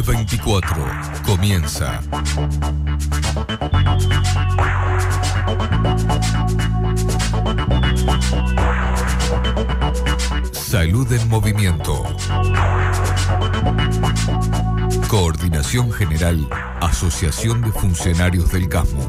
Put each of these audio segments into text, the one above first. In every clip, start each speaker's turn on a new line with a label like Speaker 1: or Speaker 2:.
Speaker 1: AM24 comienza. Salud en Movimiento. Coordinación General, Asociación de Funcionarios del CASMO.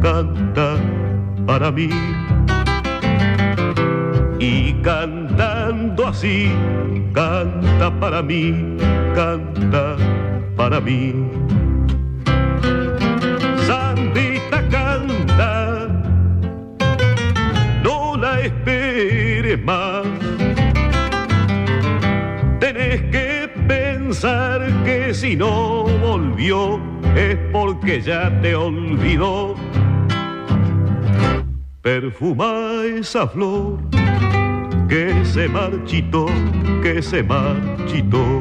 Speaker 2: Canta para mí. Y cantando así, canta para mí, canta para mí. Sandita canta, no la esperes más. Tenés que pensar que si no volvió es porque ya te olvidó. Perfuma esa flor que se marchitó, que se marchitó.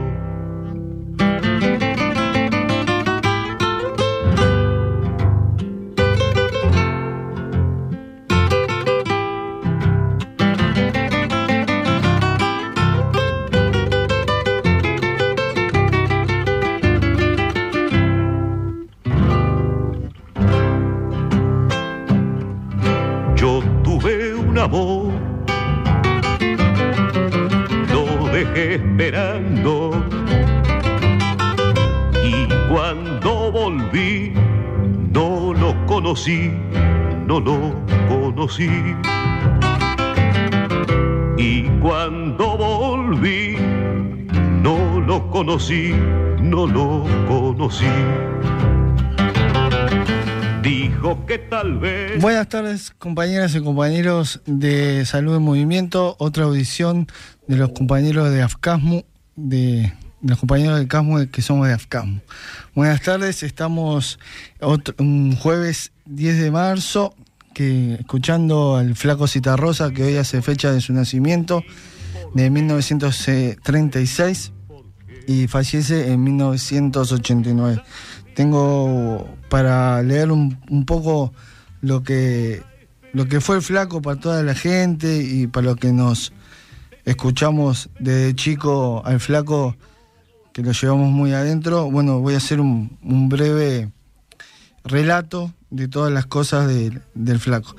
Speaker 2: No lo conocí. Y cuando volví no lo conocí, no lo conocí. Dijo que tal vez...
Speaker 3: Buenas tardes, compañeras y compañeros de Salud en Movimiento. Otra audición de los compañeros de AFCASMU, de, de los compañeros del CASMU que somos de AFCASMU. Buenas tardes, estamos un jueves 10 de marzo, que escuchando al flaco Citarrosa, que hoy hace fecha de su nacimiento, de 1936, y fallece en 1989 tengo para leer un, poco lo que lo que fue el flaco para toda la gente y para lo que nos escuchamos desde chico al flaco que lo llevamos muy adentro. Bueno voy a hacer un breve relato de todas las cosas del- flaco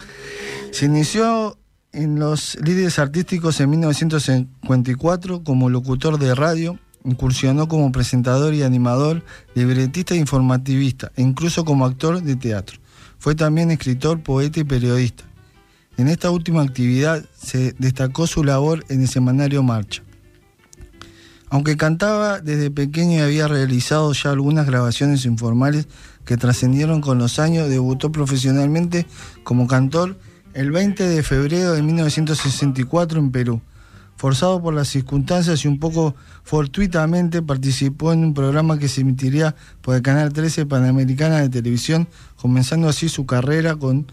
Speaker 3: se inició en los líderes artísticos en 1954 como locutor de radio Incursionó como presentador y animador, libretista e informativista, e incluso como actor de teatro. Fue también escritor, poeta y periodista. En esta última actividad se destacó su labor en el semanario Marcha. Aunque cantaba desde pequeño y había realizado ya algunas grabaciones informales que trascendieron con los años, debutó profesionalmente como cantor el 20 de febrero de 1964 en Perú. Forzado por las circunstancias y un poco fortuitamente participó en un programa que se emitiría por el Canal 13 Panamericana de Televisión, comenzando así su carrera con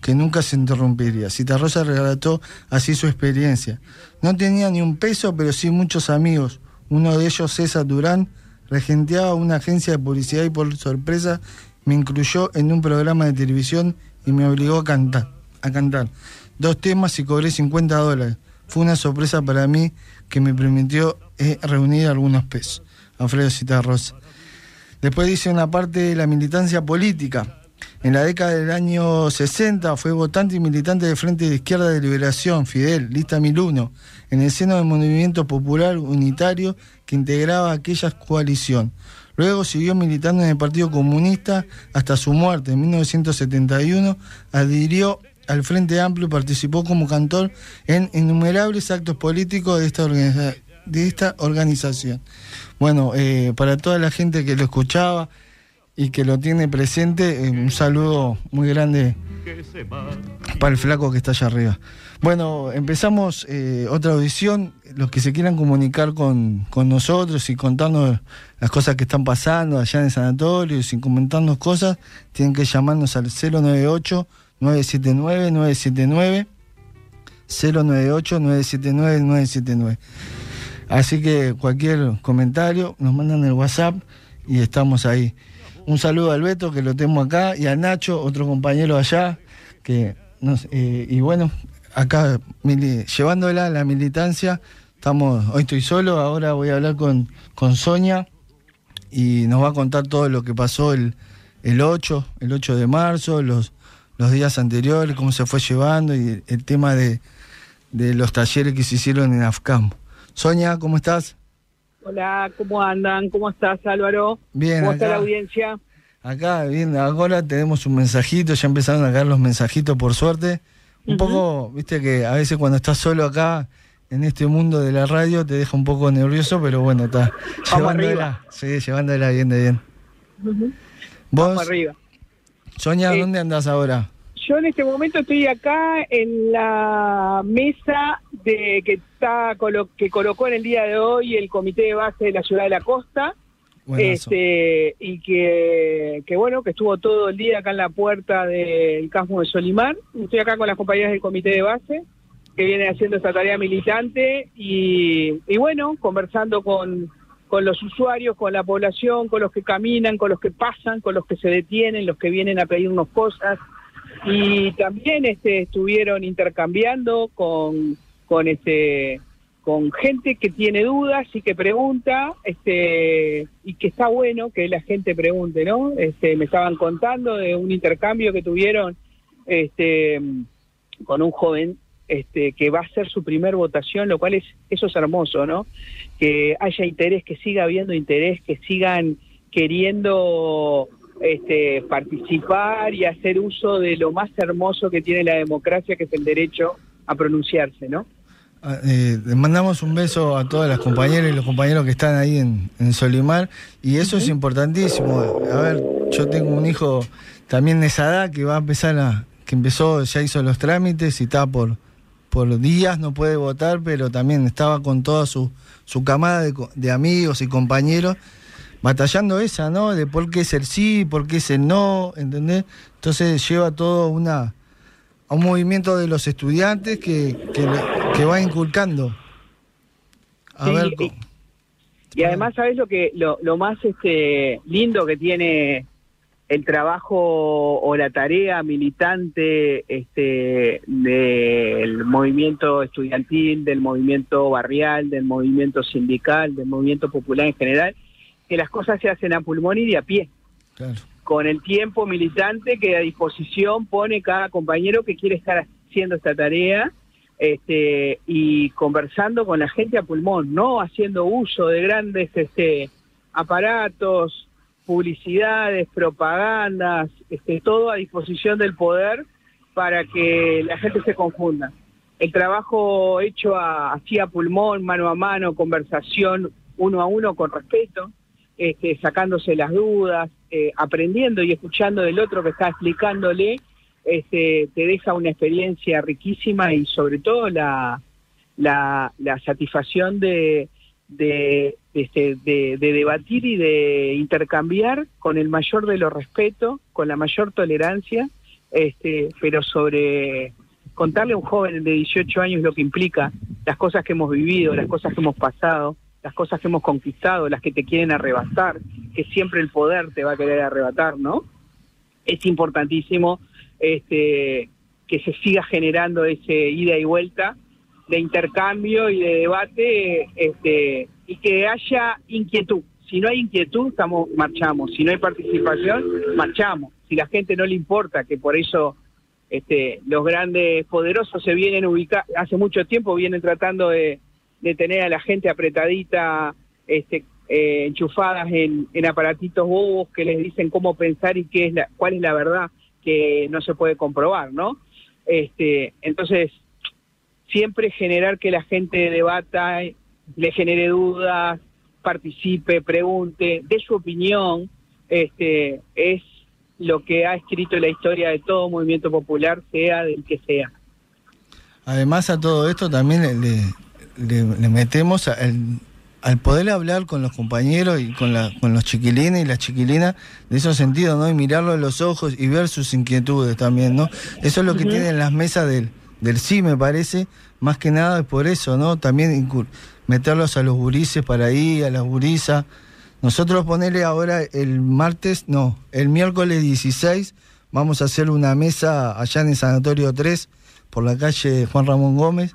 Speaker 3: que nunca se interrumpiría. Citarrosa relató así su experiencia. No tenía ni un peso, pero sí muchos amigos. Uno de ellos, César Durán, regenteaba una agencia de publicidad y por sorpresa me incluyó en un programa de televisión y me obligó a cantar. A cantar. Dos temas y cobré 50 dólares. Fue una sorpresa para mí que me permitió eh, reunir algunos pesos. Alfredo Citarros. Después dice una parte de la militancia política. En la década del año 60 fue votante y militante del Frente de Izquierda de Liberación, Fidel, lista 1001, en el seno del movimiento popular unitario que integraba aquella coalición. Luego siguió militando en el Partido Comunista hasta su muerte en 1971, adhirió al Frente Amplio y participó como cantor en innumerables actos políticos de esta, organización. Bueno, eh, para toda la gente que lo escuchaba, y que lo tiene presente. Eh, un saludo muy grande para el flaco que está allá arriba. Bueno, empezamos eh, otra audición. Los que se quieran comunicar con, nosotros y contarnos las cosas que están pasando allá en el sanatorio y comentarnos cosas, tienen que llamarnos al 098 979 979 098 979 979. Así que cualquier comentario nos mandan el WhatsApp y estamos ahí. Un saludo al Beto, que lo tengo acá, y a Nacho, otro compañero allá, que eh, y bueno, acá llevándola la militancia, estamos, hoy estoy solo, ahora voy a hablar con, con Sonia y nos va a contar todo lo que pasó el, el 8, el 8 de marzo, los, los días anteriores, cómo se fue llevando y el, tema de, de, los talleres que se hicieron en AFCAM. Sonia, ¿cómo estás?
Speaker 4: Hola, ¿cómo andan? ¿Cómo estás, Álvaro?
Speaker 3: Bien.
Speaker 4: ¿Cómo está la audiencia?
Speaker 3: Acá, bien, ahora tenemos un mensajito, ya empezaron a caer los mensajitos por suerte. Un poco, viste que a veces cuando estás solo acá, en este mundo de la radio, te deja un poco nervioso, pero bueno, está llevándola. Sí, llevándola bien de bien. ¿Vos?
Speaker 4: Vamos arriba.
Speaker 3: Sonia, ¿dónde andás ahora?
Speaker 4: Yo en este momento estoy acá en la mesa de que está que colocó en el día de hoy el comité de base de la ciudad de la costa. Este, y que, que, bueno, que estuvo todo el día acá en la puerta del Casmo de Solimar. Estoy acá con las compañeras del comité de base que vienen haciendo esta tarea militante y, y bueno, conversando con, con los usuarios, con la población, con los que caminan, con los que pasan, con los que se detienen, los que vienen a pedirnos cosas, y también este, estuvieron intercambiando con, con, este, con gente que tiene dudas y que pregunta, este, y que está bueno que la gente pregunte, ¿no? Este, me estaban contando de un intercambio que tuvieron este, con un joven este, que va a ser su primer votación, lo cual es, eso es hermoso, ¿no? Que haya interés, que siga habiendo interés, que sigan queriendo este, participar y hacer uso de lo más hermoso que tiene la democracia, que es el derecho a pronunciarse, ¿no?
Speaker 3: Ah, eh, mandamos un beso a todas las compañeras y los compañeros que están ahí en, Solimar y eso es importantísimo. A ver, yo tengo un hijo también de esa edad que va a empezar a, que empezó, ya hizo los trámites y está por, por días, no puede votar, pero también estaba con toda su, su camada de, de amigos y compañeros batallando esa, ¿no? De por qué es el sí, por qué es el no, ¿entendés? Entonces lleva todo una, a un movimiento de los estudiantes que, que, va inculcando.
Speaker 4: A ver, y, además, ¿sabes lo que lo, lo más este lindo que tiene el trabajo o la tarea militante este del movimiento estudiantil, del movimiento barrial, del movimiento sindical, del movimiento popular en general? Que las cosas se hacen a pulmón y de a pie. Con el tiempo militante que a disposición pone cada compañero que quiere estar haciendo esta tarea este, y conversando con la gente a pulmón, no haciendo uso de grandes este, aparatos, publicidades, propagandas, este, todo a disposición del poder para que la gente se confunda. El trabajo hecho así a pulmón, mano a mano, conversación uno a uno con respeto, este, sacándose las dudas, eh, aprendiendo y escuchando del otro que está explicándole, este, te deja una experiencia riquísima y sobre todo la, la, satisfacción de, de, este, de, de, debatir y de intercambiar con el mayor de los respetos, con la mayor tolerancia, este, pero sobre contarle a un joven de 18 años lo que implica, las cosas que hemos vivido, las cosas que hemos pasado, las cosas que hemos conquistado, las que te quieren arrebatar, que siempre el poder te va a querer arrebatar, ¿no? Es importantísimo este, que se siga generando ese ida y vuelta de intercambio y de debate este, y que haya inquietud, si no hay inquietud, estamos, marchamos. Si no hay participación, marchamos. Si la gente no le importa, que por eso este, los grandes poderosos se vienen ubicar, hace mucho tiempo vienen tratando de, tener a la gente apretadita, este, eh, enchufadas en, en, aparatitos bobos que les dicen cómo pensar y qué es la, cuál es la verdad que no se puede comprobar, ¿no? Este, entonces, siempre generar que la gente debata, le genere dudas, participe, pregunte, dé su opinión, este, es lo que ha escrito la historia de todo movimiento popular, sea del que sea.
Speaker 3: Además a todo esto también le, metemos al poder hablar con los compañeros y con, la, con los chiquilines y las chiquilinas de esos sentidos, ¿no? Y mirarlo en los ojos y ver sus inquietudes también, ¿no? Eso es lo que tienen las mesas del, del sí, me parece, más que nada es por eso, ¿no? También meterlos a los gurises para ahí, a las gurisas. Nosotros ponerle ahora el martes, no, el miércoles 16 vamos a hacer una mesa allá en el Sanatorio 3 por la calle Juan Ramón Gómez.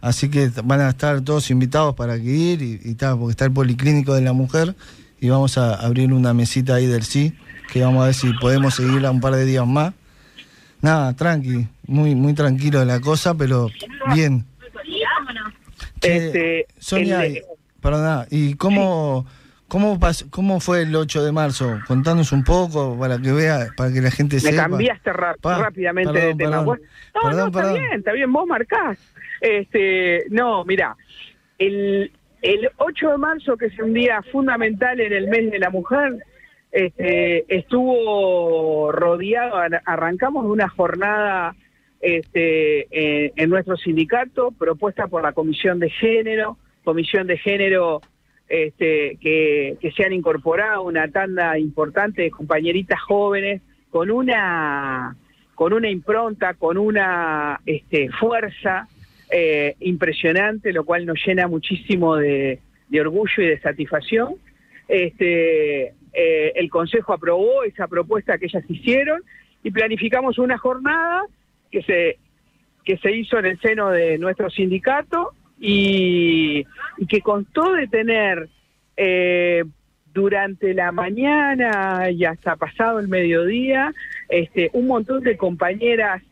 Speaker 3: Así que van a estar todos invitados para que ir y, y tal, porque está el Policlínico de la Mujer y vamos a abrir una mesita ahí del sí, que vamos a ver si podemos seguirla un par de días más. Nada, tranqui, muy muy tranquilo de la cosa, pero bien. Este, Sonia, perdona, ¿y cómo, cómo, cómo fue el 8 de marzo? Contanos un poco para que vea, para que la gente sepa.
Speaker 4: Me cambiaste rápidamente de tema. no, no, está bien, está bien, vos marcás. Este, no, mira, el, el 8 de marzo, que es un día fundamental en el mes de la mujer, este, estuvo rodeado, arrancamos una jornada este, en, nuestro sindicato propuesta por la Comisión de Género, Comisión de Género este, que, se han incorporado una tanda importante de compañeritas jóvenes con una con una impronta, con una este, fuerza eh, impresionante, lo cual nos llena muchísimo de, orgullo y de satisfacción. Este, eh, el Consejo aprobó esa propuesta que ellas hicieron y planificamos una jornada que se, que se hizo en el seno de nuestro sindicato y, que constó de tener eh, durante la mañana y hasta pasado el mediodía este, un montón de compañeras,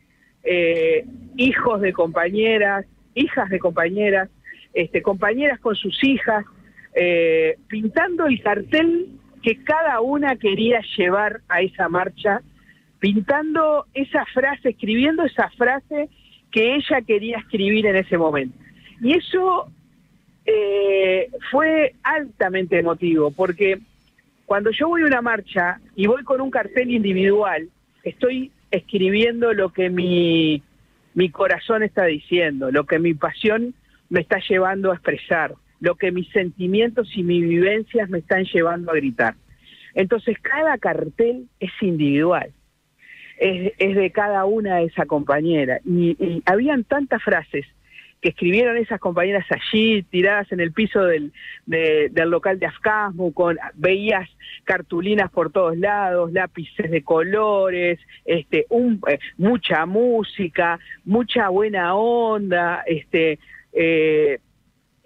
Speaker 4: eh, hijos de compañeras, hijas de compañeras, este, compañeras con sus hijas, pintando el cartel que cada una quería llevar a esa marcha, pintando esa frase, escribiendo esa frase que ella quería escribir en ese momento. Y eso eh, fue altamente emotivo, porque cuando yo voy a una marcha y voy con un cartel individual, estoy escribiendo lo que mi, mi corazón está diciendo, lo que mi pasión me está llevando a expresar lo que mis sentimientos y mis vivencias me están llevando a gritar. Entonces cada cartel es individual, es, de cada una de esa compañera. Y, habían tantas frases que escribieron esas compañeras allí, tiradas en el piso del, del local de Afcasmo, con veías cartulinas por todos lados, lápices de colores, este, un, eh, mucha música, mucha buena onda, este, eh,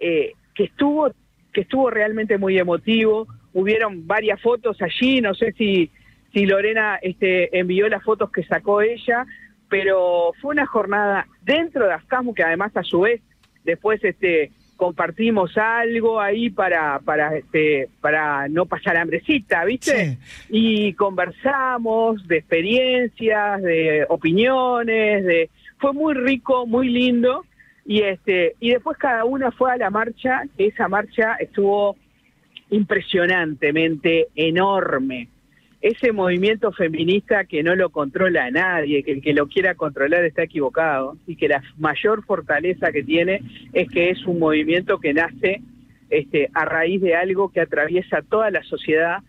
Speaker 4: eh, que estuvo que estuvo realmente muy emotivo. Hubieron varias fotos allí, no sé si si Lorena este, envió las fotos que sacó ella, pero fue una jornada dentro de Afcasmo que además a su vez después este compartimos algo ahí para para este para no pasar hambrecita, ¿viste? Y conversamos de experiencias, de opiniones, de fue muy rico, muy lindo. Y este y después cada una fue a la marcha esa marcha estuvo impresionantemente enorme ese movimiento feminista que no lo controla nadie, que el que lo quiera controlar está equivocado y que la mayor fortaleza que tiene es que es un movimiento que nace este, a raíz de algo que atraviesa toda la sociedad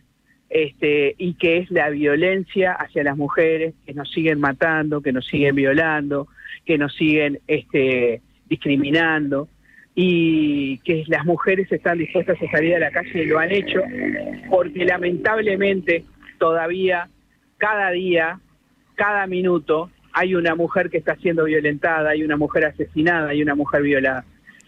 Speaker 4: este, y que es la violencia hacia las mujeres que nos siguen matando, que nos siguen violando, que nos siguen este, discriminando y que las mujeres están dispuestas a salir a la calle y lo han hecho, porque lamentablemente todavía cada día, cada minuto, hay una mujer que está siendo violentada, hay una mujer asesinada, hay una mujer violada.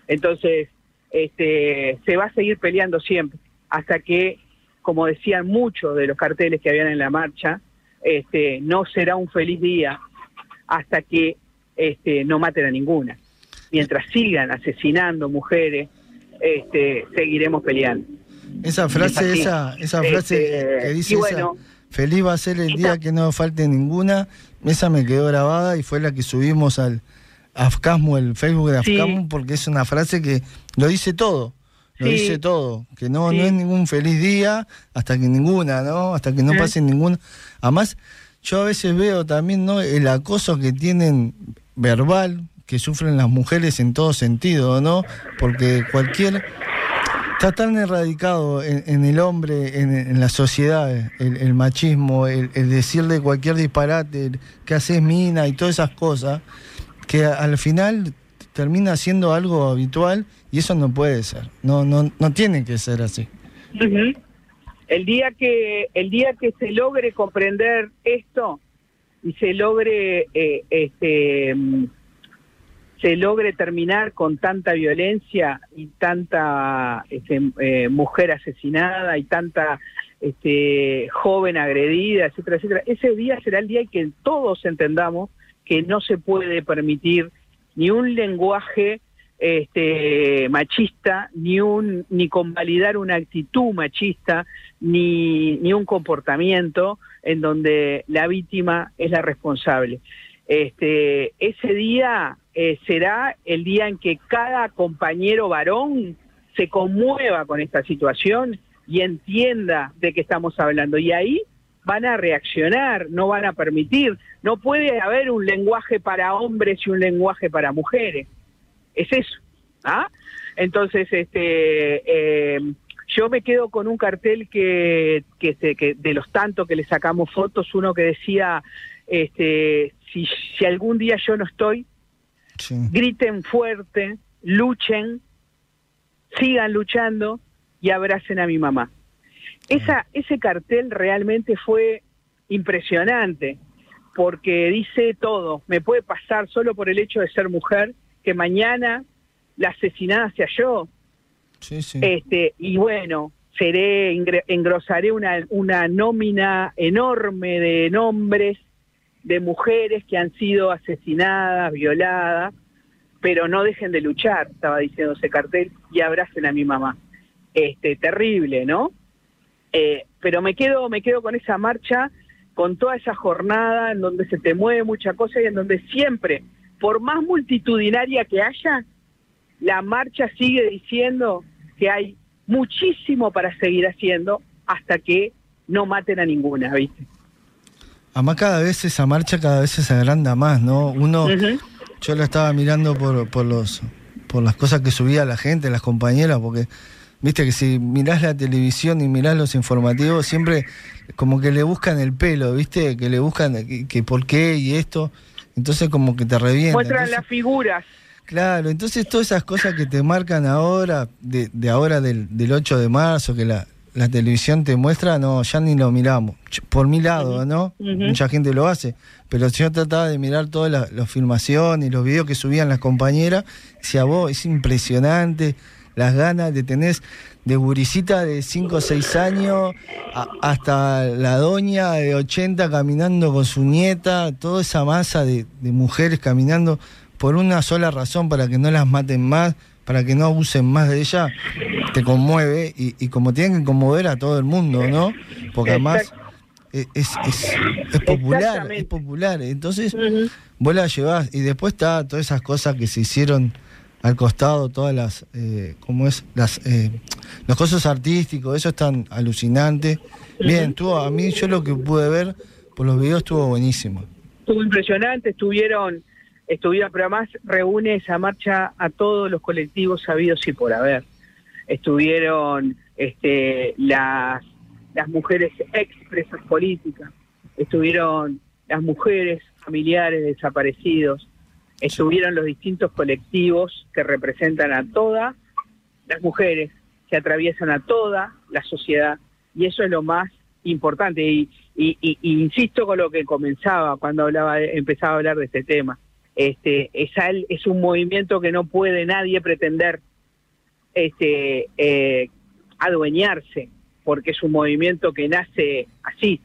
Speaker 4: Entonces, este, se va a seguir peleando siempre hasta que como decían muchos de los carteles que habían en la marcha, este, no será un feliz día hasta que este, no maten a ninguna. Mientras sigan asesinando mujeres, este, seguiremos peleando.
Speaker 3: Esa frase, esa, esa frase este, que dice feliz va a ser el día que no falte ninguna, esa me quedó grabada y fue la que subimos al Afcasmo, el Facebook de Afcasmo, porque es una frase que lo dice todo. Lo dice todo, que no, no es ningún feliz día hasta que ninguna, ¿no? Hasta que no pase ninguna. Además, yo a veces veo también, ¿no? El acoso que tienen verbal, que sufren las mujeres en todo sentido, ¿no? Porque cualquier... Está tan erradicado en, el hombre, en, la sociedad, el, machismo, el, decirle cualquier disparate, que haces mina y todas esas cosas, que al final termina siendo algo habitual y eso no puede ser, no, no, no tiene que ser así.
Speaker 4: El día que el día que se logre comprender esto y se logre eh, este se logre terminar con tanta violencia y tanta este, eh, mujer asesinada y tanta este, joven agredida, etcétera, etcétera. Ese día será el día en que todos entendamos que no se puede permitir ni un lenguaje este, machista, ni un ni convalidar una actitud machista, ni, ni un comportamiento en donde la víctima es la responsable. Este, ese día eh, será el día en que cada compañero varón se conmueva con esta situación y entienda de qué estamos hablando. Y ahí van a reaccionar, no van a permitir. No puede haber un lenguaje para hombres y un lenguaje para mujeres. Es eso. ¿ah? Entonces, este, eh, yo me quedo con un cartel que, que, que de los tantos que le sacamos fotos, uno que decía, este, si algún día yo no estoy, griten fuerte, luchen, sigan luchando y abracen a mi mamá. Esa, ese cartel realmente fue impresionante porque dice todo. Me puede pasar solo por el hecho de ser mujer que mañana la asesinada sea yo. Este, y bueno, seré, engrosaré una, una nómina enorme de nombres de mujeres que han sido asesinadas, violadas, pero no dejen de luchar, estaba diciendo ese cartel, y abracen a mi mamá. Este, terrible, ¿no? Eh, pero me quedo, me quedo con esa marcha, con toda esa jornada en donde se te mueve mucha cosa y en donde siempre, por más multitudinaria que haya, la marcha sigue diciendo que hay muchísimo para seguir haciendo hasta que no maten a ninguna, ¿viste?
Speaker 3: Además cada vez esa marcha cada vez se agranda más, ¿no? Uno, yo lo estaba mirando por, por los por las cosas que subía la gente, las compañeras, porque viste que si mirás la televisión y mirás los informativos, siempre como que le buscan el pelo, viste, que le buscan que, por qué y esto, entonces como que te revientan.
Speaker 4: Muestran las figuras.
Speaker 3: Claro, entonces todas esas cosas que te marcan ahora, de, de ahora del, del 8 de marzo, que la, la televisión te muestra, no, ya ni lo miramos. Por mi lado, ¿no? Mucha gente lo hace. Pero yo trataba de mirar todas las filmaciones y los videos que subían las compañeras. Decía, vos, es impresionante las ganas de tener de guricita de 5 o 6 años hasta la doña de 80 caminando con su nieta, toda esa masa de, de mujeres caminando por una sola razón, para que no las maten más, para que no abusen más de ella, te conmueve y, como tienen que conmover a todo el mundo, ¿no? Porque además es, es, popular, es popular. Entonces, vos la llevás y después está todas esas cosas que se hicieron al costado, todas las, eh, ¿cómo es? Las, eh, los cosas artísticos, eso es tan alucinante. Bien, tú, a mí yo lo que pude ver por los videos estuvo buenísimo.
Speaker 4: Estuvo impresionante, estuvieron estuvieron, pero además reúne esa marcha a todos los colectivos sabidos y por haber. Estuvieron este, las, las mujeres expresas políticas, estuvieron las mujeres familiares desaparecidos, estuvieron los distintos colectivos que representan a todas las mujeres, que atraviesan a toda la sociedad, y eso es lo más importante. Y, y, insisto con lo que comenzaba cuando hablaba, empezaba a hablar de este tema este, es, es un movimiento que no puede nadie pretender este, eh, adueñarse. porque es un movimiento que nace así,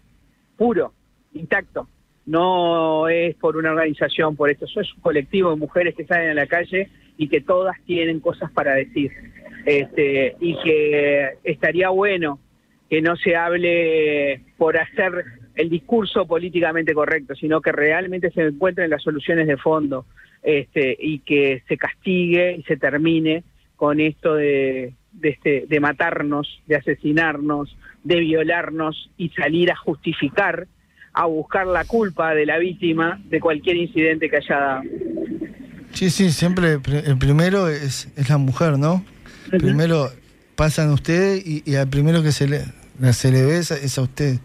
Speaker 4: puro, intacto. No es por una organización, por esto, es un colectivo de mujeres que salen a la calle y que todas tienen cosas para decir. Este, y que estaría bueno que no se hable por hacer el discurso políticamente correcto, sino que realmente se encuentren las soluciones de fondo este, y que se castigue y se termine con esto de, de, este, de matarnos, de asesinarnos, de violarnos y salir a justificar, a buscar la culpa de la víctima de cualquier incidente que haya dado.
Speaker 3: Sí, sí, siempre el primero es, es la mujer, ¿no? Primero pasan ustedes y, y, al primero que se le, se le ve es, a usted.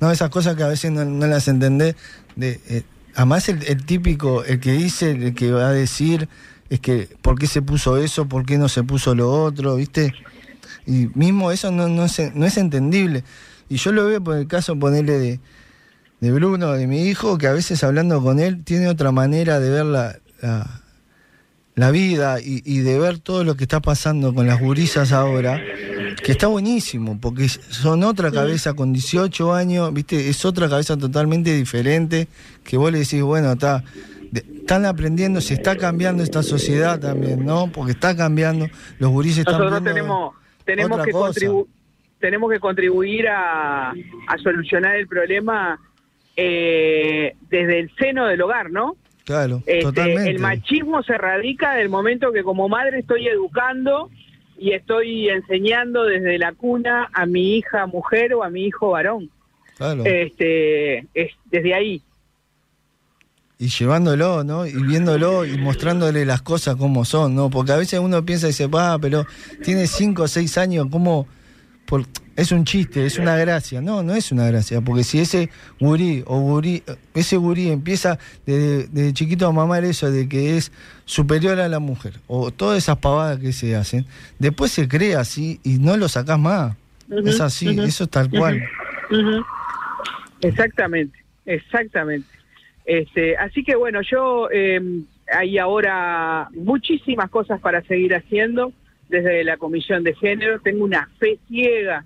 Speaker 3: No, esas cosas que a veces no, las entendés. Eh, además, el, el, típico, el que dice, el que va a decir, es que ¿por qué se puso eso? ¿Por qué no se puso lo otro? ¿Viste? Y mismo eso no, no, es, no es entendible. Y yo lo veo por el caso, ponerle de, de Bruno, de mi hijo, que a veces hablando con él tiene otra manera de ver la, la, la vida y, y, de ver todo lo que está pasando con las gurisas ahora, que está buenísimo, porque son otra cabeza con 18 años, ¿viste? Es otra cabeza totalmente diferente, que vos le decís, bueno, está están aprendiendo, se está cambiando esta sociedad también, ¿no? Porque está cambiando, los gurises están
Speaker 4: Nosotros tenemos, tenemos que contribuir tenemos que contribuir a, a solucionar el problema eh, desde el seno del hogar, ¿no?
Speaker 3: Claro, este, totalmente.
Speaker 4: El machismo se radica del momento que como madre estoy educando y estoy enseñando desde la cuna a mi hija mujer o a mi hijo varón.
Speaker 3: Claro.
Speaker 4: Este, es desde ahí
Speaker 3: y llevándolo, ¿no? Y viéndolo y mostrándole las cosas como son, ¿no? Porque a veces uno piensa y dice, va, pero tiene cinco o seis años, ¿cómo? Por... Es un chiste, es una gracia. No, no es una gracia, porque si ese gurí o gurí, ese gurí empieza desde, chiquito a mamar eso de que es superior a la mujer, o todas esas pavadas que se hacen, después se crea así y no lo sacás más. es así, eso es tal cual.
Speaker 4: Exactamente, exactamente. Este, así que bueno, yo eh, hay ahora muchísimas cosas para seguir haciendo desde la Comisión de Género. Tengo una fe ciega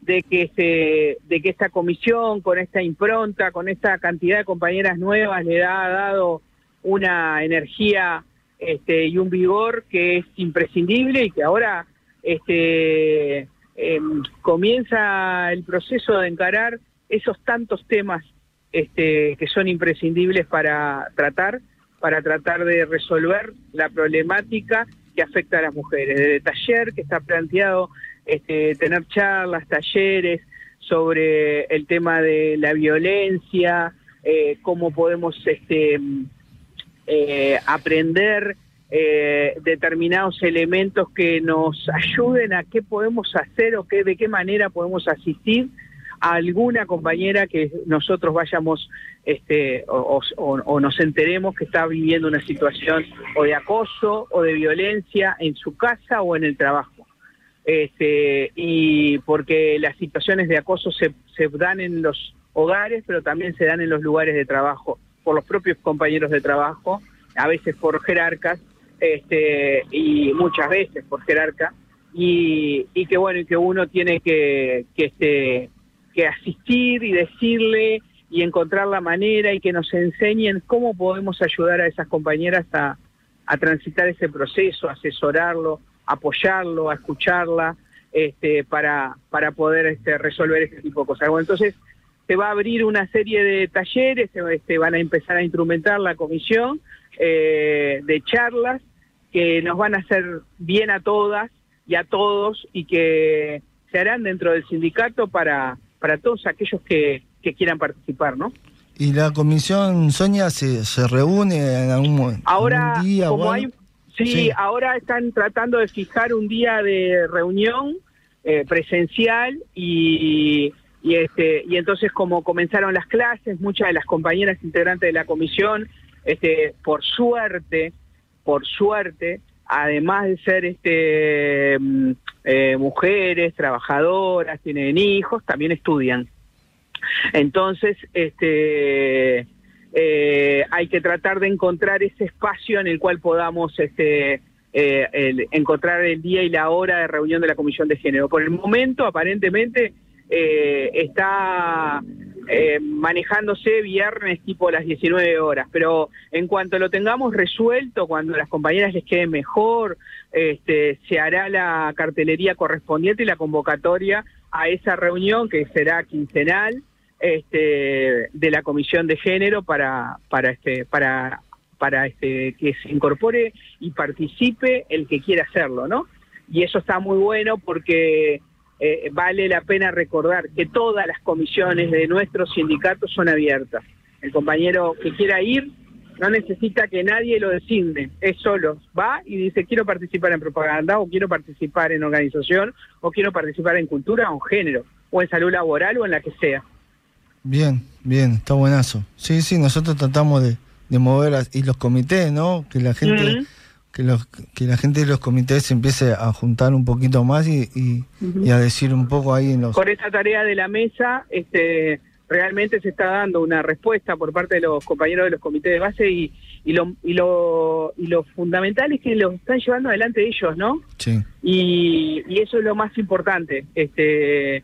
Speaker 4: de que, este, de que esta comisión, con esta impronta, con esta cantidad de compañeras nuevas, le ha dado una energía este, y un vigor que es imprescindible y que ahora este, em, comienza el proceso de encarar esos tantos temas que son imprescindibles para tratar, para tratar de resolver la problemática que afecta a las mujeres. Desde taller que está planteado este, tener charlas, talleres sobre el tema de la violencia, eh, cómo podemos este, eh, aprender eh, determinados elementos que nos ayuden a qué podemos hacer o qué, de qué manera podemos asistir a alguna compañera que nosotros vayamos este, o, nos enteremos que está viviendo una situación o de acoso o de violencia en su casa o en el trabajo. Este, y porque las situaciones de acoso se, se dan en los hogares, pero también se dan en los lugares de trabajo, por los propios compañeros de trabajo, a veces por jerarcas, este, y muchas veces por jerarca, y, y que bueno, y que uno tiene que, que este, que asistir y decirle y encontrar la manera y que nos enseñen cómo podemos ayudar a esas compañeras a, transitar ese proceso, asesorarlo, apoyarlo, a escucharla, este, para, para poder este, resolver este tipo de cosas. Bueno, entonces, se va a abrir una serie de talleres, este, van a empezar a instrumentar la comisión eh, de charlas que nos van a hacer bien a todas y a todos y que se harán dentro del sindicato para para todos aquellos que, quieran participar, ¿no?
Speaker 3: ¿Y la comisión, Sonia, se, se reúne en algún,
Speaker 4: ahora,
Speaker 3: día?
Speaker 4: Como hay, sí, ahora están tratando de fijar un día de reunión eh, presencial y, y, este, y entonces como comenzaron las clases, muchas de las compañeras integrantes de la comisión, este, por suerte, por suerte, además de ser este mm, eh, mujeres, trabajadoras, tienen hijos, también estudian. Entonces, este eh, hay que tratar de encontrar ese espacio en el cual podamos este eh, encontrar el día y la hora de reunión de la Comisión de Género. Por el momento, aparentemente, está eh, manejándose viernes tipo las 19 horas, pero en cuanto lo tengamos resuelto, cuando a las compañeras les quede mejor, este, se hará la cartelería correspondiente y la convocatoria a esa reunión que será quincenal este, de la Comisión de Género para, para, este, para para este, que se incorpore y participe el que quiera hacerlo, ¿no? Y eso está muy bueno porque eh, vale la pena recordar que todas las comisiones de nuestros sindicatos son abiertas. El compañero que quiera ir no necesita que nadie lo designe, es solo, va y dice quiero participar en propaganda o quiero participar en organización o quiero participar en cultura o en género o en salud laboral o en la que sea.
Speaker 3: Bien, bien, está buenazo. Sí, sí, nosotros tratamos de, de mover y los comités, ¿no? Que la gente que los que la gente de los comités se empiece a juntar un poquito más y, y, a decir un poco ahí en los
Speaker 4: Por esta tarea de la mesa, este realmente se está dando una respuesta por parte de los compañeros de los comités de base y, y lo y lo y lo fundamental es que lo están llevando adelante ellos, ¿no?
Speaker 3: Sí.
Speaker 4: Y, y eso es lo más importante, este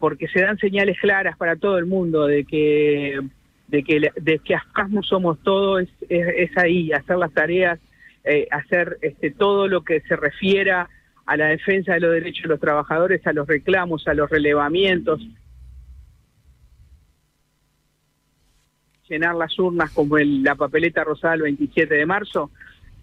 Speaker 4: porque se dan señales claras para todo el mundo de que de que, de que somos todos, es, ahí, hacer las tareas, eh, hacer este, todo lo que se refiera a la defensa de los derechos de los trabajadores, a los reclamos, a los relevamientos, llenar las urnas como la papeleta rosada el 27 de marzo,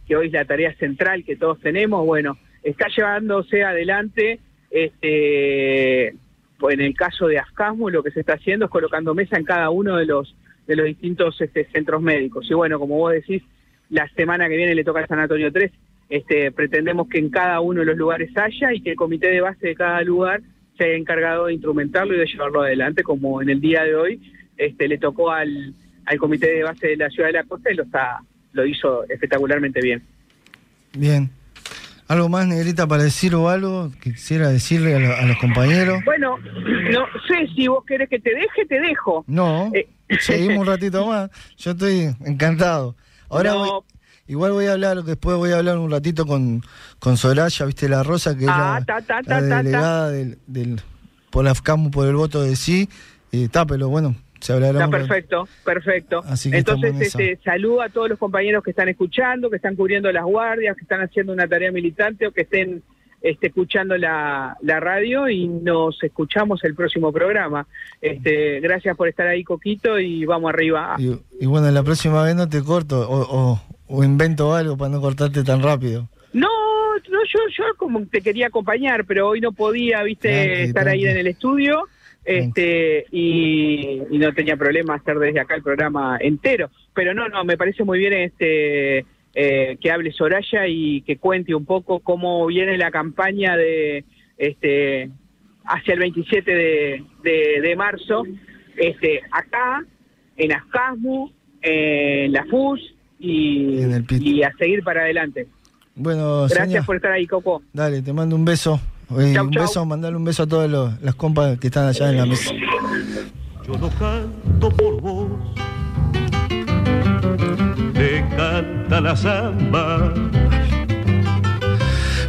Speaker 4: que hoy es la tarea central que todos tenemos, bueno, está llevándose adelante, este, pues en el caso de AFCASMO lo que se está haciendo es colocando mesa en cada uno de los de los distintos este, centros médicos. Y bueno, como vos decís, la semana que viene le toca al San Antonio 3, este, pretendemos que en cada uno de los lugares haya y que el comité de base de cada lugar se haya encargado de instrumentarlo y de llevarlo adelante, como en el día de hoy este, le tocó al, al comité de base de la ciudad de la costa y lo, está, lo hizo espectacularmente bien.
Speaker 3: Bien, ¿Algo más, Negrita, para decir o algo que quisiera decirle a, los compañeros?
Speaker 4: Bueno, no sé, si vos querés que te deje, te dejo.
Speaker 3: No, eh, seguimos un ratito más. Yo estoy encantado. Ahora igual voy a hablar, después voy a hablar un ratito con, con Soraya, viste, la Rosa, que es la, ah, delegada del, del, por la por el voto de sí. Está, pero bueno,
Speaker 4: Está perfecto, perfecto. Entonces, este, saludo a todos los compañeros que están escuchando, que están cubriendo las guardias, que están haciendo una tarea militante o que estén este, escuchando la, radio y nos escuchamos el próximo programa. Este, gracias por estar ahí, Coquito, y vamos arriba.
Speaker 3: Y, bueno, la próxima vez no te corto o, o, invento algo para no cortarte tan rápido.
Speaker 4: No, no yo, yo como te quería acompañar, pero hoy no podía, viste, estar ahí en el estudio este y, no tenía problema hacer desde acá el programa entero. Pero no, no, me parece muy bien este eh, que hable Soraya y que cuente un poco cómo viene la campaña de este hacia el 27 de, de, marzo, este acá, en Ascasmu, en la FUS y, y a seguir para adelante.
Speaker 3: Bueno,
Speaker 4: gracias por estar ahí, Coco.
Speaker 3: Dale, te mando un beso un beso, mandarle un beso a todas las compas que están allá en la mesa.
Speaker 2: Yo no canto por vos, la samba.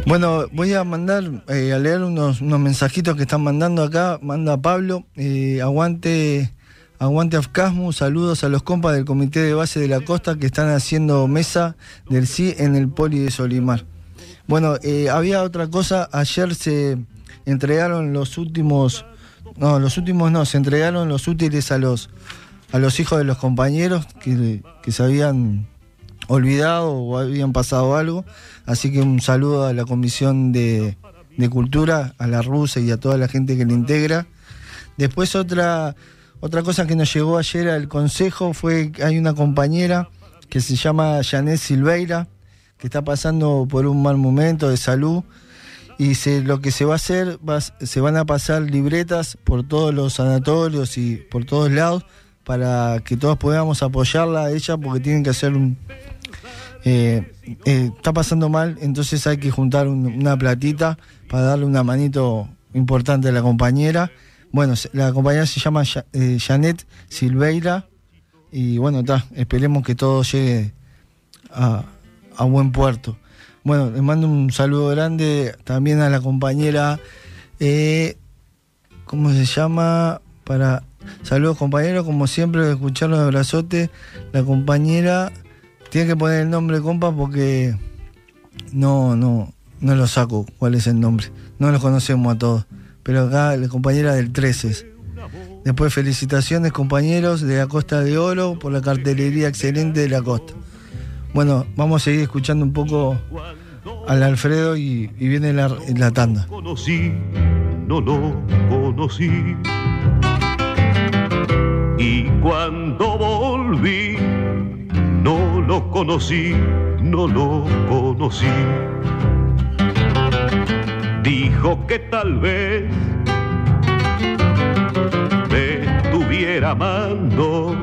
Speaker 3: Bueno, voy a mandar, eh, a leer unos, unos, mensajitos que están mandando acá. Manda Pablo, eh, aguante, aguante Afcasmu, saludos a los compas del Comité de Base de la Costa que están haciendo mesa del sí en el Poli de Solimar. Bueno, eh, había otra cosa, ayer se entregaron los últimos, no, los últimos no, se entregaron los útiles a los, a los hijos de los compañeros que, se habían olvidado o habían pasado algo. Así que un saludo a la Comisión de, Cultura, a la rusa y a toda la gente que le integra. Después otra, otra cosa que nos llegó ayer al Consejo fue que hay una compañera que se llama Janet Silveira, que está pasando por un mal momento de salud y lo que se va a hacer, se van a pasar libretas por todos los sanatorios y por todos lados para que todos podamos apoyarla a ella porque tienen que hacer un... Eh, eh, está pasando mal, entonces hay que juntar una platita para darle una manito importante a la compañera. Bueno, la compañera se llama eh, Janet Silveira y bueno, está, esperemos que todo llegue a, buen puerto. Bueno, les mando un saludo grande también a la compañera, ¿cómo se llama? Para saludos compañeros, como siempre, escucharlos de abrazote. La compañera tiene que poner el nombre, compa, porque no, no, no lo saco cuál es el nombre. No los conocemos a todos. Pero acá la compañera del 13. Después felicitaciones compañeros de la Costa de Oro por la cartelería excelente de la costa. Bueno, vamos a seguir escuchando un poco al Alfredo y, viene la, tanda.
Speaker 2: Conocí, no lo conocí. Y cuando no lo conocí, no lo conocí. Dijo que tal vez me estuviera amando.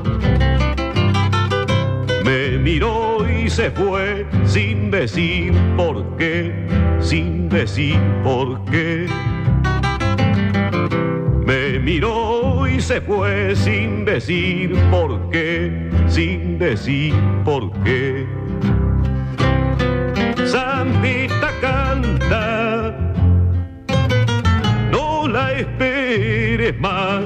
Speaker 2: Me miró y se fue sin decir por qué, sin decir por qué. Me miró y se fue sin decir por qué, sin decir por qué. Zambita canta, no la esperes más.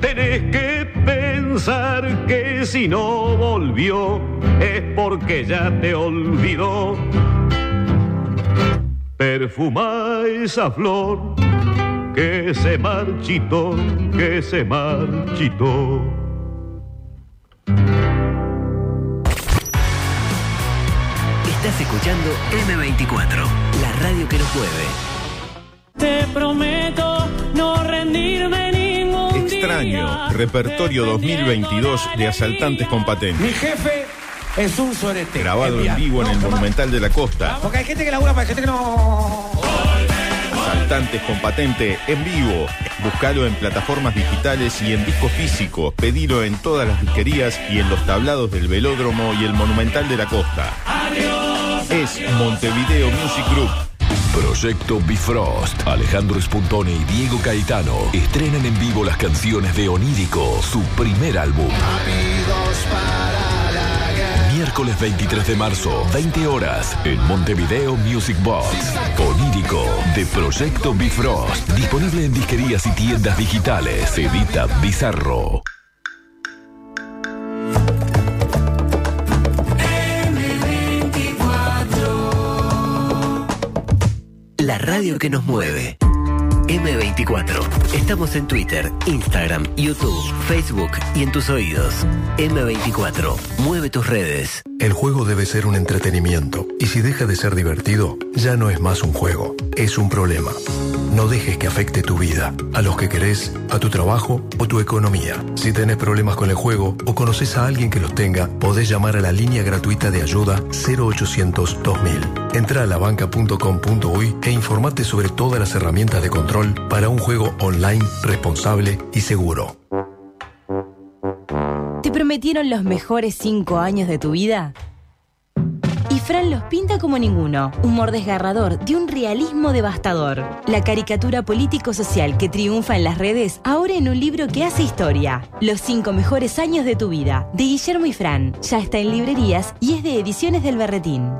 Speaker 2: Tenés que pensar que si no volvió es porque ya te olvidó. Perfuma esa flor que se marchitó, que se marchitó.
Speaker 5: Estás escuchando M24, la radio que nos mueve.
Speaker 6: Te prometo no rendirme ningún
Speaker 7: Extraño, repertorio 2022 de Asaltantes con Patente.
Speaker 8: Mi jefe es un sorete.
Speaker 7: Grabado en vivo en el Monumental de la Costa.
Speaker 8: Porque hay gente que labura, pero hay gente que no.
Speaker 7: Asaltantes con Patente en vivo. Búscalo en plataformas digitales y en disco físico. Pedilo en todas las disquerías y en los tablados del Velódromo y el Monumental de la Costa. Es Montevideo Music Group.
Speaker 1: Proyecto Bifrost. Alejandro Spuntone y Diego Caetano estrenan en vivo las canciones de Onírico, su primer álbum. Miércoles 23 de marzo, 20 horas, en Montevideo Music Box. Onírico, de Proyecto Bifrost. Disponible en disquerías y tiendas digitales. Edita Bizarro.
Speaker 5: La radio que nos mueve. M24. Estamos en Twitter, Instagram, YouTube, Facebook y en tus oídos. M24. Mueve tus redes.
Speaker 9: El juego debe ser un entretenimiento y si deja de ser divertido, ya no es más un juego, es un problema. No dejes que afecte tu vida, a los que querés, a tu trabajo o tu economía. Si tenés problemas con el juego o conoces a alguien que los tenga, podés llamar a la línea gratuita de ayuda 0800 2000. Entra a labanca.com.uy e informate sobre todas las herramientas de control para un juego online responsable y seguro.
Speaker 10: ¿Te prometieron los mejores cinco años de tu vida? Y Fran los pinta como ninguno. Humor desgarrador de un realismo devastador. La caricatura político-social que triunfa en las redes ahora en un libro que hace historia. Los cinco mejores años de tu vida, de Guillermo y Fran. Ya está en librerías y es de Ediciones del Berretín.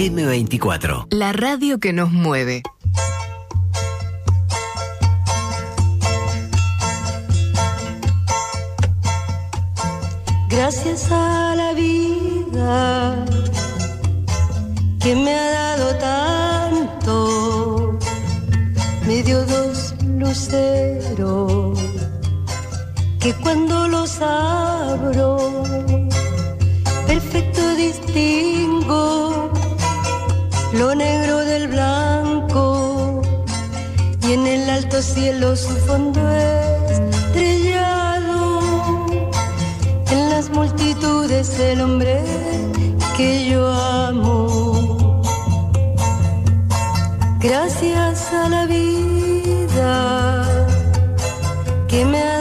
Speaker 5: M24.
Speaker 11: La radio que nos mueve.
Speaker 12: Gracias a la vida que me ha dado tanto, me dio dos luceros que cuando los abro, perfecto distingo lo negro del blanco y en el alto cielo su fondo estrellado en las multitudes el hombre que yo amo. Gracias a la vida que me ha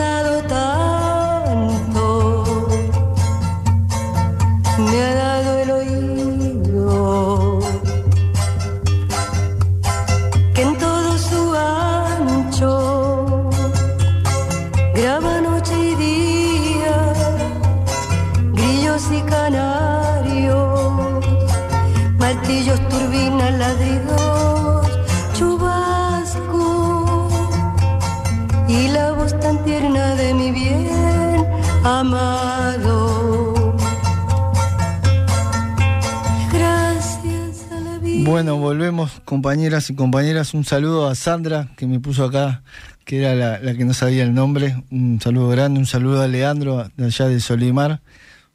Speaker 3: Bueno, volvemos compañeras y compañeras. Un saludo a Sandra que me puso acá, que era la, que no sabía el nombre. Un saludo grande, un saludo a Leandro de allá de Solimar.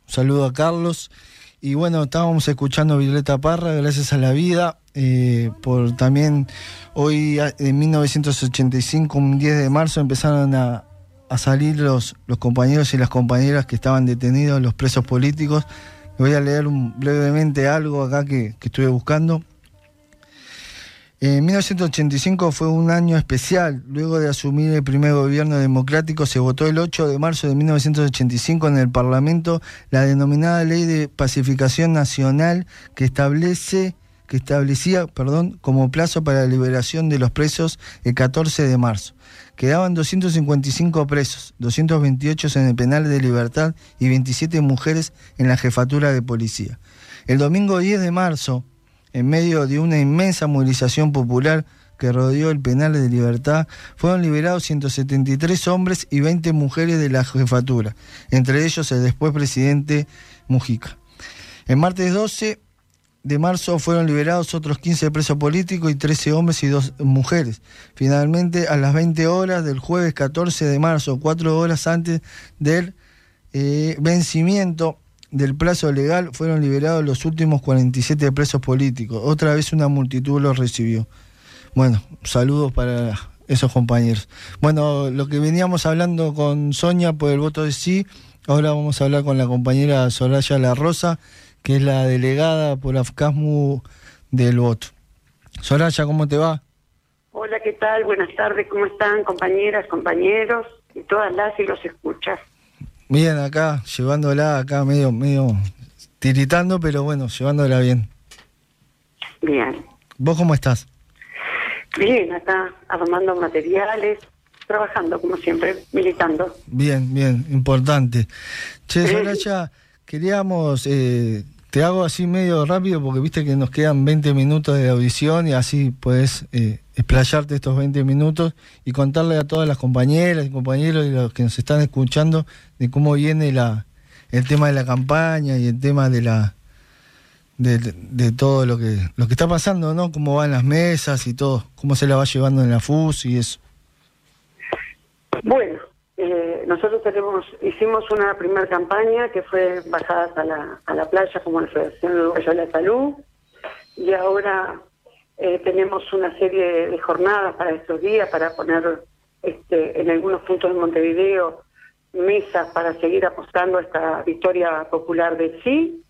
Speaker 3: Un saludo a Carlos. Y bueno, estábamos escuchando Violeta Parra, gracias a la vida, eh, por también hoy en 1985, un 10 de marzo, empezaron a, salir los, los compañeros y las compañeras que estaban detenidos, los presos políticos. Voy a leer brevemente algo acá que, que estuve buscando. En 1985 fue un año especial. Luego de asumir el primer gobierno democrático, se votó el 8 de marzo de 1985 en el Parlamento la denominada Ley de Pacificación Nacional que establece que establecía, perdón, como plazo para la liberación de los presos el 14 de marzo. Quedaban 255 presos, 228 en el penal de libertad y 27 mujeres en la jefatura de policía. El domingo 10 de marzo, en medio de una inmensa movilización popular que rodeó el penal de libertad, fueron liberados 173 hombres y 20 mujeres de la jefatura, entre ellos el después presidente Mujica. El martes 12 de marzo fueron liberados otros 15 presos políticos y 13 hombres y 2 mujeres. Finalmente, a las 20 horas del jueves 14 de marzo, cuatro horas antes del eh, vencimiento del plazo legal, fueron liberados los últimos 47 presos políticos. Otra vez una multitud los recibió. Bueno, saludos para esos compañeros. Bueno, lo que veníamos hablando con Sonia por el voto de sí, ahora vamos a hablar con la compañera Soraya La Rosa, que es la delegada por AFCASMU del voto. Soraya, ¿cómo te va?
Speaker 13: Hola, ¿qué tal? Buenas tardes, ¿cómo están compañeras, compañeros y todas las y los escuchas?
Speaker 3: Bien, acá, llevándola acá medio, medio tiritando, pero bueno, llevándola bien.
Speaker 13: Bien,
Speaker 3: ¿Vos cómo estás?
Speaker 13: bien, acá armando materiales, trabajando como siempre, militando.
Speaker 3: Bien, bien, importante. Che, Soraya, queríamos, eh, te hago así medio rápido porque viste que nos quedan 20 minutos de audición y así puedes eh, explayarte estos 20 minutos y contarle a todas las compañeras y compañeros y los que nos están escuchando de cómo viene la el tema de la campaña y el tema de la de, de- todo lo que lo que está pasando, ¿no? Cómo van las mesas y todo, cómo se la va llevando en la FUS y eso.
Speaker 13: Bueno, eh, nosotros tenemos, hicimos una primera campaña que fue bajada a la, a la playa como la Federación Uruguaya de la Salud y ahora eh, tenemos una serie de jornadas para estos días para poner este, en algunos puntos de Montevideo mesas para seguir apostando a esta victoria popular de sí.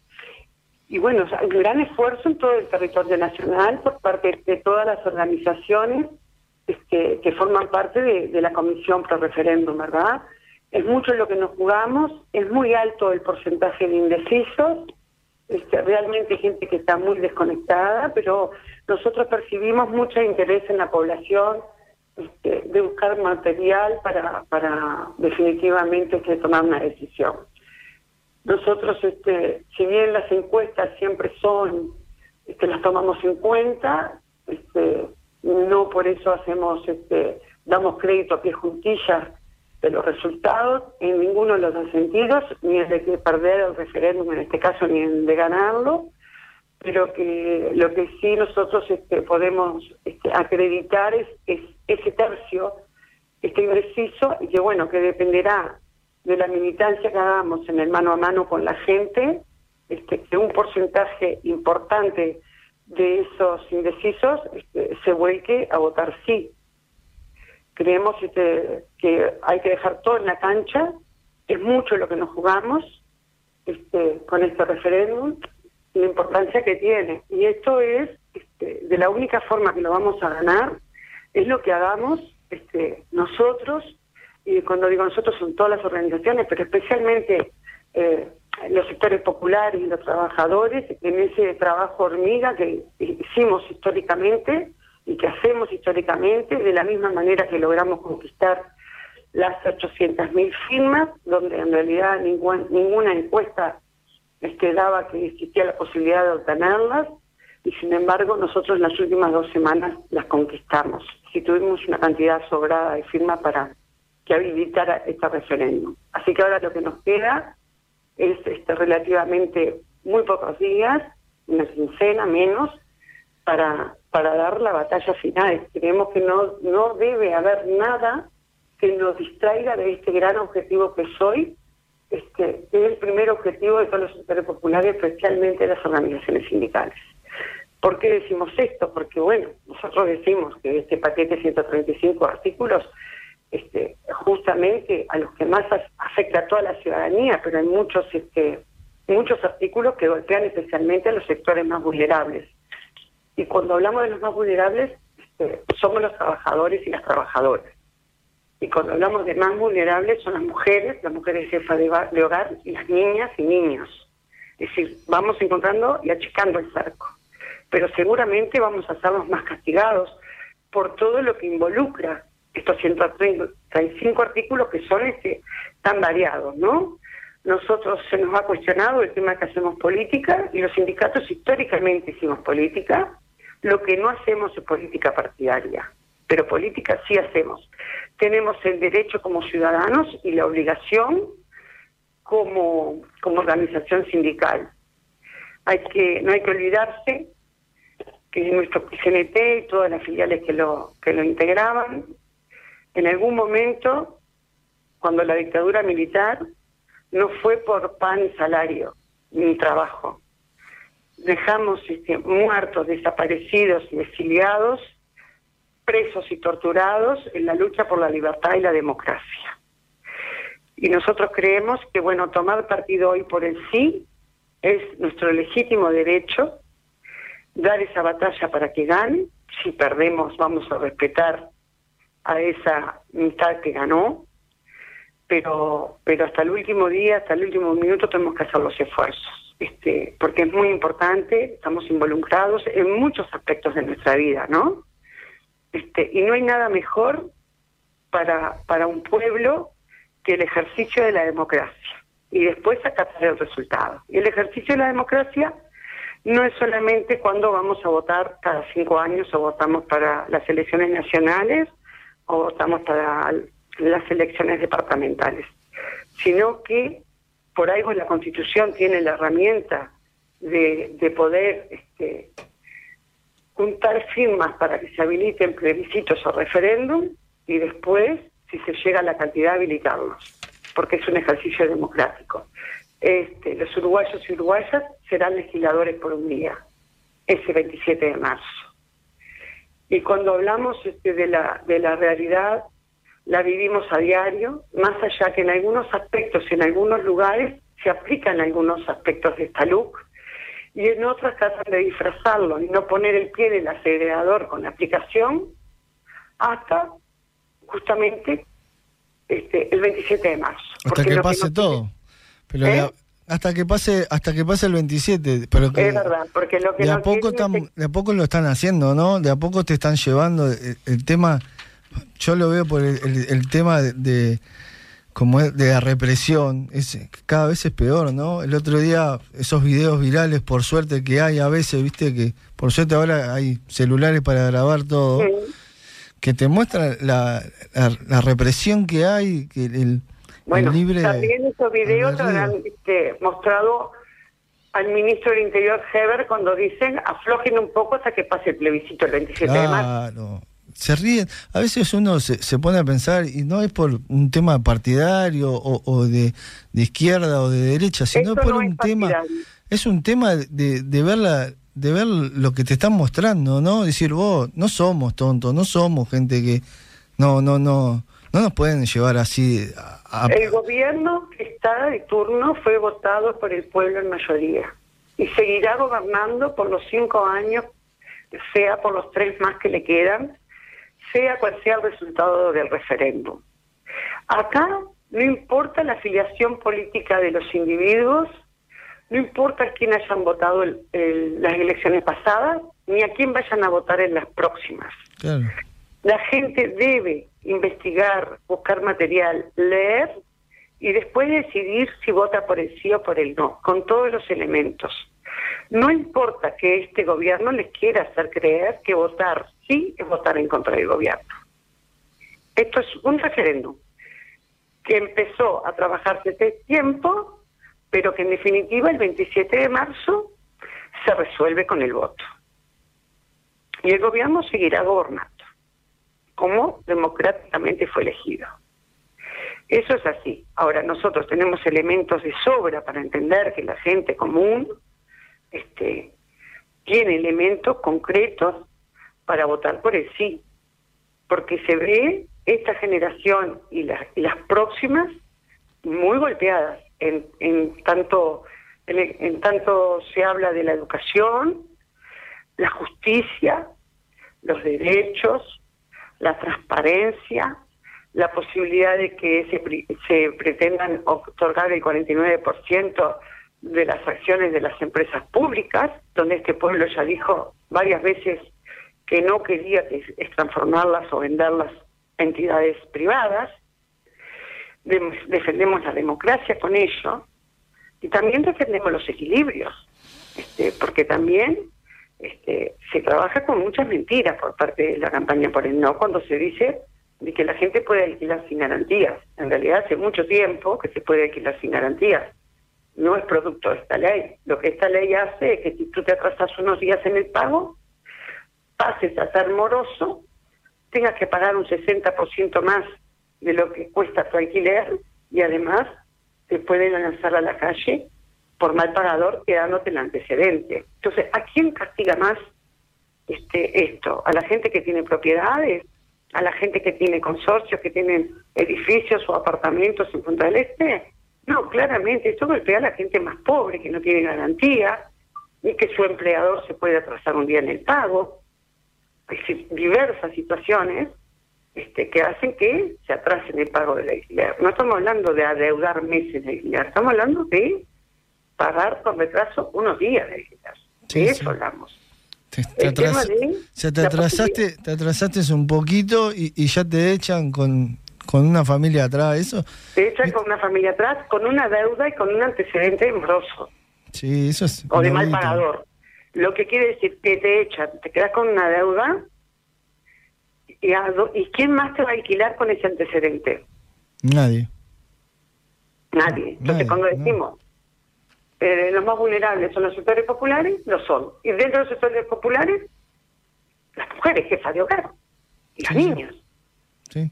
Speaker 13: Y bueno, un gran esfuerzo en todo el territorio nacional por parte de todas las organizaciones este, que forman parte de, la Comisión Pro Referéndum, ¿verdad? Es mucho lo que nos jugamos, es muy alto el porcentaje de indecisos, este, realmente gente que está muy desconectada, pero nosotros percibimos mucho interés en la población este, de buscar material para, definitivamente tomar una decisión. Nosotros, este, si bien las encuestas siempre son, este, las tomamos en cuenta, este, no por eso hacemos, este, damos crédito a pie juntillas de los resultados en ninguno de los dos sentidos, ni el de que perder el referéndum en este caso, ni el de ganarlo, pero que lo que sí nosotros este, podemos este, acreditar es, es ese tercio este indeciso y que bueno, que dependerá de la militancia que hagamos en el mano a mano con la gente, este, que un porcentaje importante de esos indecisos este, se vuelque a votar sí. Creemos este, que hay que dejar todo en la cancha, es mucho lo que nos jugamos este, con este referéndum, la importancia que tiene. Y esto es, este, de la única forma que lo vamos a ganar, es lo que hagamos nosotros, y cuando digo nosotros son todas las organizaciones, pero especialmente eh, los sectores populares y los trabajadores, en ese trabajo hormiga que hicimos históricamente y que hacemos históricamente, de la misma manera que logramos conquistar las 800.000 firmas, donde en realidad ninguna encuesta este, daba que existía la posibilidad de obtenerlas, y sin embargo nosotros en las últimas dos semanas las conquistamos. Si tuvimos una cantidad sobrada de firmas para, que habilitar este referéndum. Así que ahora lo que nos queda es este, relativamente muy pocos días, una quincena menos, para, para dar la batalla final. Creemos que no, no debe haber nada que nos distraiga de este gran objetivo que soy, este, que es el primer objetivo de todos los sectores populares, especialmente las organizaciones sindicales. ¿Por qué decimos esto? Porque, bueno, nosotros decimos que este paquete de 135 artículos este, justamente a los que más afecta a toda la ciudadanía, pero hay muchos, este, muchos artículos que golpean especialmente a los sectores más vulnerables. Y cuando hablamos de los más vulnerables, este, somos los trabajadores y las trabajadoras. Y cuando hablamos de más vulnerables son las mujeres, las mujeres jefas de hogar y las niñas y niños. Es decir, vamos encontrando y achicando el cerco. Pero seguramente vamos a ser los más castigados por todo lo que involucra estos 135 artículos que son este, tan variados, ¿no? Nosotros se nos ha cuestionado el tema que hacemos política y los sindicatos históricamente hicimos política. Lo que no hacemos es política partidaria, pero política sí hacemos. Tenemos el derecho como ciudadanos y la obligación como, como organización sindical. Hay que, no hay que olvidarse que nuestro PCNT y todas las filiales que lo, que lo integraban en algún momento, cuando la dictadura militar, no fue por pan y salario, ni trabajo. Dejamos este, muertos, desaparecidos y exiliados, presos y torturados en la lucha por la libertad y la democracia. Y nosotros creemos que, bueno, tomar partido hoy por el sí es nuestro legítimo derecho, dar esa batalla para que gane. Si perdemos, vamos a respetar a esa mitad que ganó, pero, pero hasta el último día, hasta el último minuto tenemos que hacer los esfuerzos, este, porque es muy importante, estamos involucrados en muchos aspectos de nuestra vida, ¿no? Este, y no hay nada mejor para, para un pueblo que el ejercicio de la democracia y después acatar el resultado. Y el ejercicio de la democracia no es solamente cuando vamos a votar cada cinco años o votamos para las elecciones nacionales o votamos para las elecciones departamentales, sino que por algo la Constitución tiene la herramienta de, de poder este, juntar firmas para que se habiliten plebiscitos o referéndum y después, si se llega a la cantidad, habilitarlos, porque es un ejercicio democrático. Este, los uruguayos y uruguayas serán legisladores por un día, ese 27 de marzo. Y cuando hablamos este, de, la, de la realidad, la vivimos a diario, más allá que en algunos aspectos, en algunos lugares, se aplican algunos aspectos de esta luz y en otros tratan de disfrazarlo y no poner el pie del acelerador con la aplicación hasta justamente este, el 27 de marzo.
Speaker 3: Hasta que pase todo. Pero ¿Eh? Hasta que pase hasta que pase el 27 pero que
Speaker 13: es verdad porque lo que
Speaker 3: de a poco de a poco lo están haciendo no de a poco te están llevando el, tema yo lo veo por el, tema de, como de la represión es cada vez es peor no el otro día esos videos virales por suerte que hay a veces viste que por suerte ahora hay celulares para grabar todo que te muestran la, la, represión que hay que el
Speaker 13: bueno, también esos videos han este, mostrado al ministro del Interior, Heber, cuando dicen aflojen un poco hasta que pase el plebiscito el 27 de marzo.
Speaker 3: Se ríen. A veces uno se, se, pone a pensar, y no es por un tema partidario o, de, de, izquierda o de derecha, sino por un tema. Es un tema de, de ver de ver lo que te están mostrando, ¿no? Decir, vos, no somos tontos, no somos gente que. No, no, no. No nos pueden llevar así
Speaker 13: el gobierno que está de turno fue votado por el pueblo en mayoría y seguirá gobernando por los cinco años, sea por los tres más que le quedan, sea cual sea el resultado del referéndum. Acá no importa la afiliación política de los individuos, no importa quién hayan votado las elecciones pasadas, ni a quién vayan a votar en las próximas. La gente debe investigar, buscar material, leer y después decidir si vota por el sí o por el no, con todos los elementos. No importa que este gobierno les quiera hacer creer que votar sí es votar en contra del gobierno. Esto es un referéndum. que empezó a trabajarse este tiempo, pero que en definitiva el 27 de marzo se resuelve con el voto. Y el gobierno seguirá gobernando, como democráticamente fue elegido. Eso es así. Ahora, nosotros tenemos elementos de sobra para entender que la gente común este, tiene elementos concretos para votar por el sí, porque se ve esta generación y, las próximas muy golpeadas, en tanto, en tanto se habla de la educación, la justicia, los derechos, la transparencia, la posibilidad de que se, se pretendan otorgar el 49% de las acciones de las empresas públicas, donde este pueblo ya dijo varias veces que no quería que es transformarlas o venderlas a entidades privadas. defendemos la democracia con ello y también defendemos los equilibrios, este, porque también este, se trabaja con muchas mentiras por parte de la campaña por el no cuando se dice de que la gente puede alquilar sin garantías. En realidad hace mucho tiempo que se puede alquilar sin garantías. No es producto de esta ley. Lo que esta ley hace es que si tú te atrasas unos días en el pago, pases a ser moroso, tengas que pagar un 60% más de lo que cuesta tu alquiler y además te pueden lanzar a la calle por mal pagador quedándote el antecedente. Entonces, ¿a quién castiga más este esto? ¿A la gente que tiene propiedades? ¿A la gente que tiene consorcios, que tienen edificios o apartamentos en Punta del Este? No, claramente, esto golpea a la gente más pobre, que no tiene garantía, y que su empleador se puede atrasar un día en el pago. Hay diversas situaciones este, que hacen que se atrasen el pago de la isla. No estamos hablando de adeudar meses de isla, estamos hablando de pagar con retraso unos días de alquiler. de eso hablamos.
Speaker 3: Te, te, atrasaste, te atrasaste un poquito y, ya te echan con, con una familia atrás, ¿eso?
Speaker 13: Te echan con una familia atrás, con una deuda y con un antecedente moroso.
Speaker 3: Sí, eso es...
Speaker 13: O de mal pagador. Lo que quiere decir que te echan, te quedas con una deuda y, ¿y quién más te va a alquilar con ese antecedente?
Speaker 3: Nadie.
Speaker 13: Nadie. Entonces cuando decimos eh, los más vulnerables son los sectores populares, lo son. Y dentro de los sectores populares, las mujeres jefas de hogar y los niños.
Speaker 3: Sí.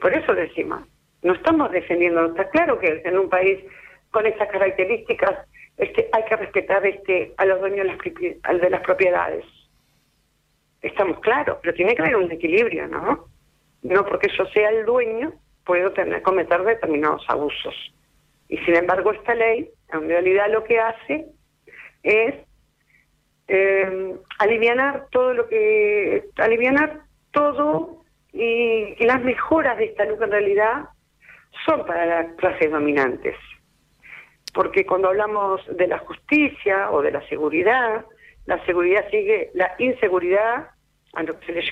Speaker 13: Por eso decimos, no estamos defendiendo, está claro que en un país con esas características este, hay que respetar este a los dueños de las, de las propiedades. Estamos claros, pero tiene que haber un equilibrio, ¿no? No porque yo sea el dueño puedo tener cometer determinados abusos. Y sin embargo esta ley en realidad lo que hace es eh, alivianar todo lo que alivianar todo y, las mejoras de esta luz en realidad son para las clases dominantes. Porque cuando hablamos de la justicia o de la seguridad la seguridad sigue la inseguridad a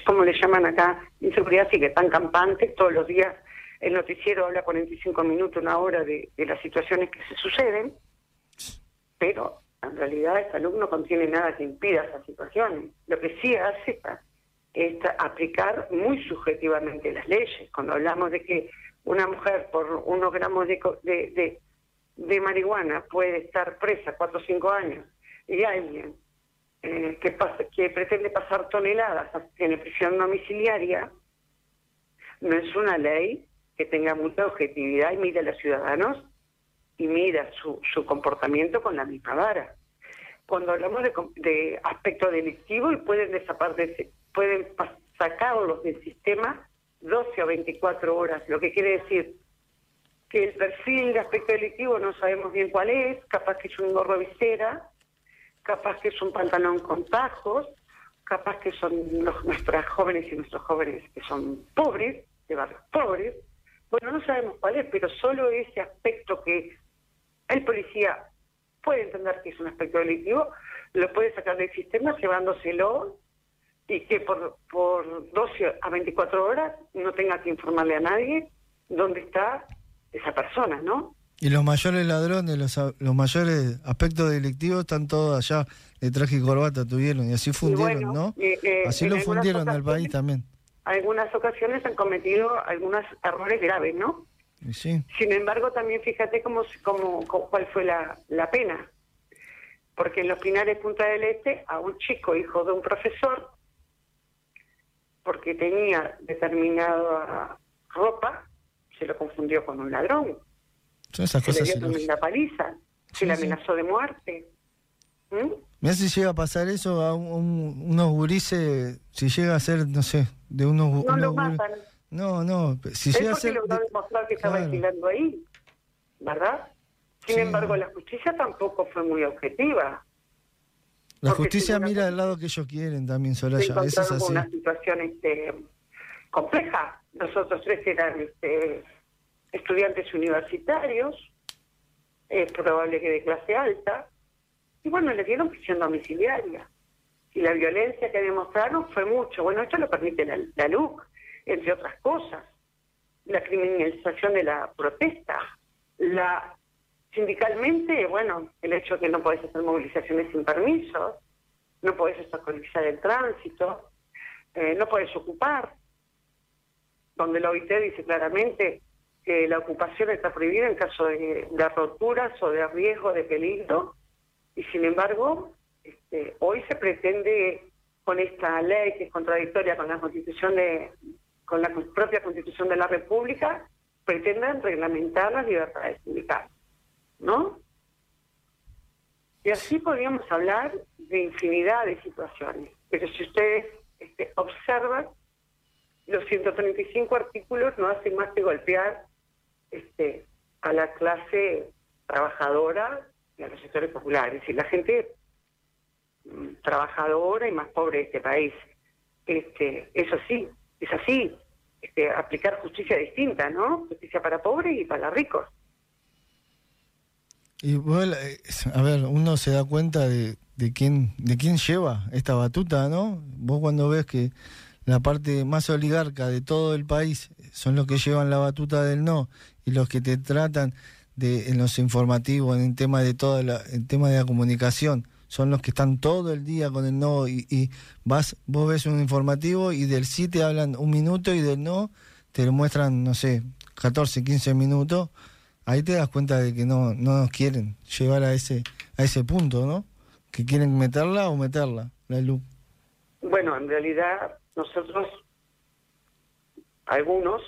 Speaker 13: como le llaman acá inseguridad sigue tan campante todos los días el noticiero habla 45 minutos, una hora de, las situaciones que se suceden, pero en realidad esta luz no contiene nada que impida esas situaciones. Lo que sí hace es aplicar muy subjetivamente las leyes. Cuando hablamos de que una mujer por unos gramos de, de, de, marihuana puede estar presa cuatro o cinco años y alguien eh, que, que pretende pasar toneladas en prisión domiciliaria, no es una ley que tenga mucha objetividad y mire a los ciudadanos y mira su, su comportamiento con la misma vara. Cuando hablamos de, aspecto delictivo y pueden desaparecer, pueden sacarlos del sistema 12 o 24 horas, lo que quiere decir que el perfil de aspecto delictivo no sabemos bien cuál es, capaz que es un gorro visera, capaz que es un pantalón con tajos, capaz que son nuestras jóvenes y nuestros jóvenes que son pobres, de barrios pobres, bueno, no sabemos cuál es, pero solo ese aspecto que el policía puede entender que es un aspecto delictivo, lo puede sacar del sistema llevándoselo y que por, por 12 a 24 horas no tenga que informarle a nadie dónde está esa persona, ¿no?
Speaker 3: Y los mayores ladrones, los, los mayores aspectos delictivos están todos allá de traje y corbata tuvieron y así fundieron, ¿no?
Speaker 13: Eh, eh,
Speaker 3: así lo fundieron al país también
Speaker 13: algunas ocasiones han cometido algunos errores graves, ¿no? Sin embargo, también fíjate cómo, cómo, cuál fue la, la pena. Porque en los Pinares Punta del Este, a un chico, hijo de un profesor, porque tenía determinada ropa, se lo confundió con un ladrón.
Speaker 3: esas
Speaker 13: se
Speaker 3: cosas
Speaker 13: le dio una paliza, se le amenazó de muerte.
Speaker 3: ¿Mm? Mira si llega a pasar eso a unos gurises, si llega a ser, no sé, de unos...
Speaker 13: No lo matan.
Speaker 3: No, no, si
Speaker 13: es
Speaker 3: llega
Speaker 13: a ser... lo a demostrar que estaba alquilando ahí, ¿verdad? Sin embargo, la justicia tampoco fue muy objetiva.
Speaker 3: La justicia mira al lado que ellos quieren también, Soraya. Eso es así.
Speaker 13: una situación este, compleja. Nosotros tres eran este, estudiantes universitarios, es probable que de clase alta, y bueno, le dieron prisión domiciliaria. Y la violencia que demostraron fue mucho. Bueno, esto lo permite la, la LUC, entre otras cosas. La criminalización de la protesta, la sindicalmente, bueno, el hecho de que no podés hacer movilizaciones sin permiso, no podés obstaculizar el tránsito, eh, no podés ocupar, donde la OIT dice claramente que la ocupación está prohibida en caso de roturas o de riesgo de peligro y sin embargo, este, hoy se pretende con esta ley que es contradictoria con la constitución de, con la propia constitución de la República, pretenden reglamentar las libertades sindicales, ¿no? Y así podríamos hablar de infinidad de situaciones. Pero si ustedes este, observan, los 135 artículos no hacen más que golpear este, a la clase trabajadora a los sectores populares y la gente mm, trabajadora y más pobre de este país. Este, eso sí, es así. Este, aplicar justicia distinta, ¿no? Justicia para pobres y para ricos.
Speaker 3: Y bueno, a ver, uno se da cuenta de, de quién de quién lleva esta batuta, ¿no? Vos cuando ves que la parte más oligarca de todo el país son los que llevan la batuta del no y los que te tratan de, en los informativos, en el tema de toda la, el tema de la comunicación, son los que están todo el día con el no y, vas, vos ves un informativo y del sí te hablan un minuto y del no te lo muestran, no sé, 14, 15 minutos, ahí te das cuenta de que no, no nos quieren llevar a ese, a ese punto, ¿no? Que quieren meterla o meterla, la luz.
Speaker 13: Bueno, en realidad nosotros, algunos,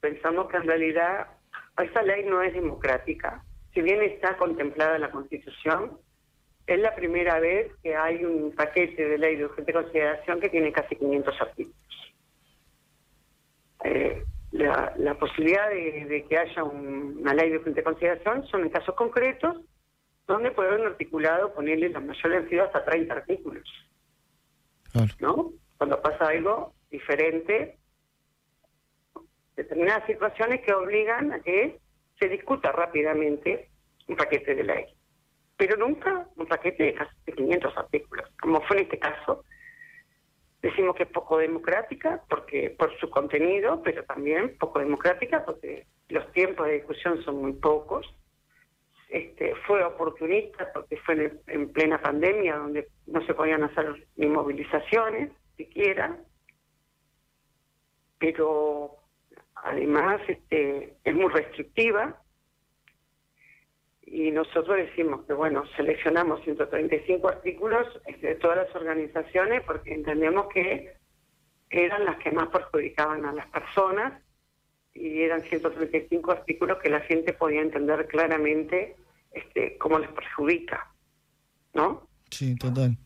Speaker 13: pensamos que en realidad esta ley no es democrática. Si bien está contemplada en la Constitución, es la primera vez que hay un paquete de ley de urgente consideración que tiene casi 500 artículos. Eh, la, posibilidad de, que haya una ley de urgente consideración son en casos concretos donde pueden articulado ponerle la mayor vencido hasta 30 artículos. ¿No? Cuando pasa algo diferente determinadas situaciones que obligan a que se discuta rápidamente un paquete de ley. Pero nunca un paquete de casi 500 artículos, como fue en este caso. Decimos que es poco democrática porque por su contenido, pero también poco democrática porque los tiempos de discusión son muy pocos. Este, fue oportunista porque fue en plena pandemia donde no se podían hacer ni movilizaciones siquiera, pero además este, es muy restrictiva y nosotros decimos que bueno, seleccionamos 135 artículos de todas las organizaciones porque entendemos que eran las que más perjudicaban a las personas y eran 135 artículos que la gente podía entender claramente este, cómo les perjudica, ¿no?
Speaker 3: Sí, total.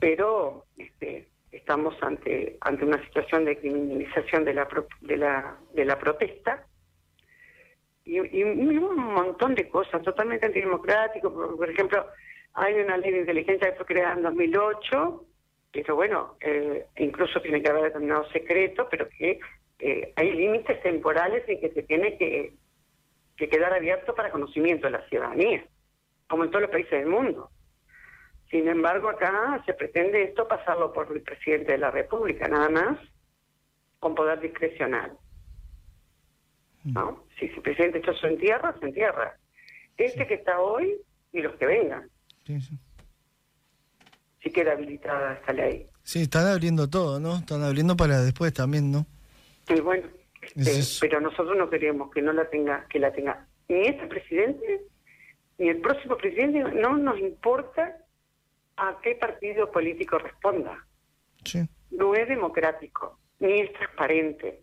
Speaker 13: Pero este, estamos ante ante una situación de criminalización de la de la de la protesta. Y, un montón de cosas totalmente antidemocrático. Por, ejemplo hay una ley de inteligencia que fue creada en 2008 pero bueno eh, incluso tiene que haber determinado secreto pero que eh, hay límites temporales en que se tiene que, que quedar abierto para conocimiento de la ciudadanía como en todos los países del mundo sin embargo, acá se pretende esto pasarlo por el presidente de la República, nada más, con poder discrecional. ¿No? Si el presidente hecho su entierra, se entierra. Este que está hoy y los que vengan. Sí, sí. Si queda habilitada esta ley.
Speaker 3: Sí, están abriendo todo, ¿no? Están abriendo para después también, ¿no?
Speaker 13: Y bueno, Este, pero nosotros no queremos que no la tenga, que la tenga ni este presidente ni el próximo presidente. No nos importa a qué partido político responda. No es democrático, ni es transparente,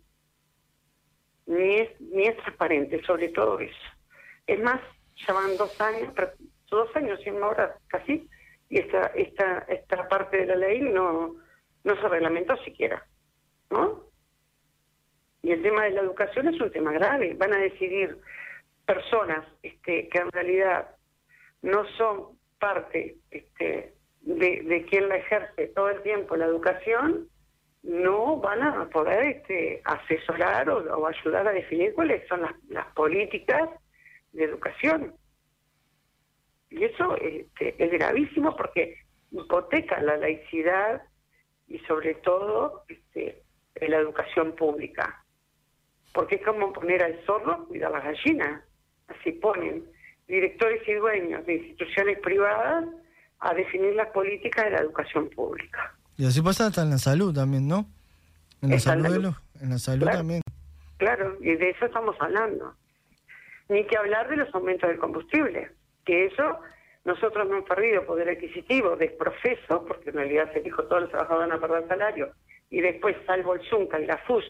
Speaker 13: ni es ni es transparente, sobre todo eso. Es más, ya van dos años, dos años y ahora casi, y esta esta esta parte de la ley no no se reglamentó siquiera, ¿no? Y el tema de la educación es un tema grave. Van a decidir personas este, que en realidad no son parte este, de, quien la ejerce todo el tiempo la educación, no van a poder este, asesorar o, ayudar a definir cuáles son las, políticas de educación. Y eso este, es gravísimo porque hipoteca la laicidad y sobre todo este, la educación pública porque es como poner al zorro cuidar las gallinas. Así ponen directores y dueños de instituciones privadas a definir las políticas de la educación pública.
Speaker 3: Y así pasa hasta en la salud también, ¿no? En la salud, en la salud también.
Speaker 13: Claro, y de eso estamos hablando. Ni que hablar de los aumentos del combustible, que eso nosotros no hemos perdido poder adquisitivo, desprofeso, porque en realidad se dijo todos los trabajadores van a perder salario, y después salvo el ZUNCA y la FUS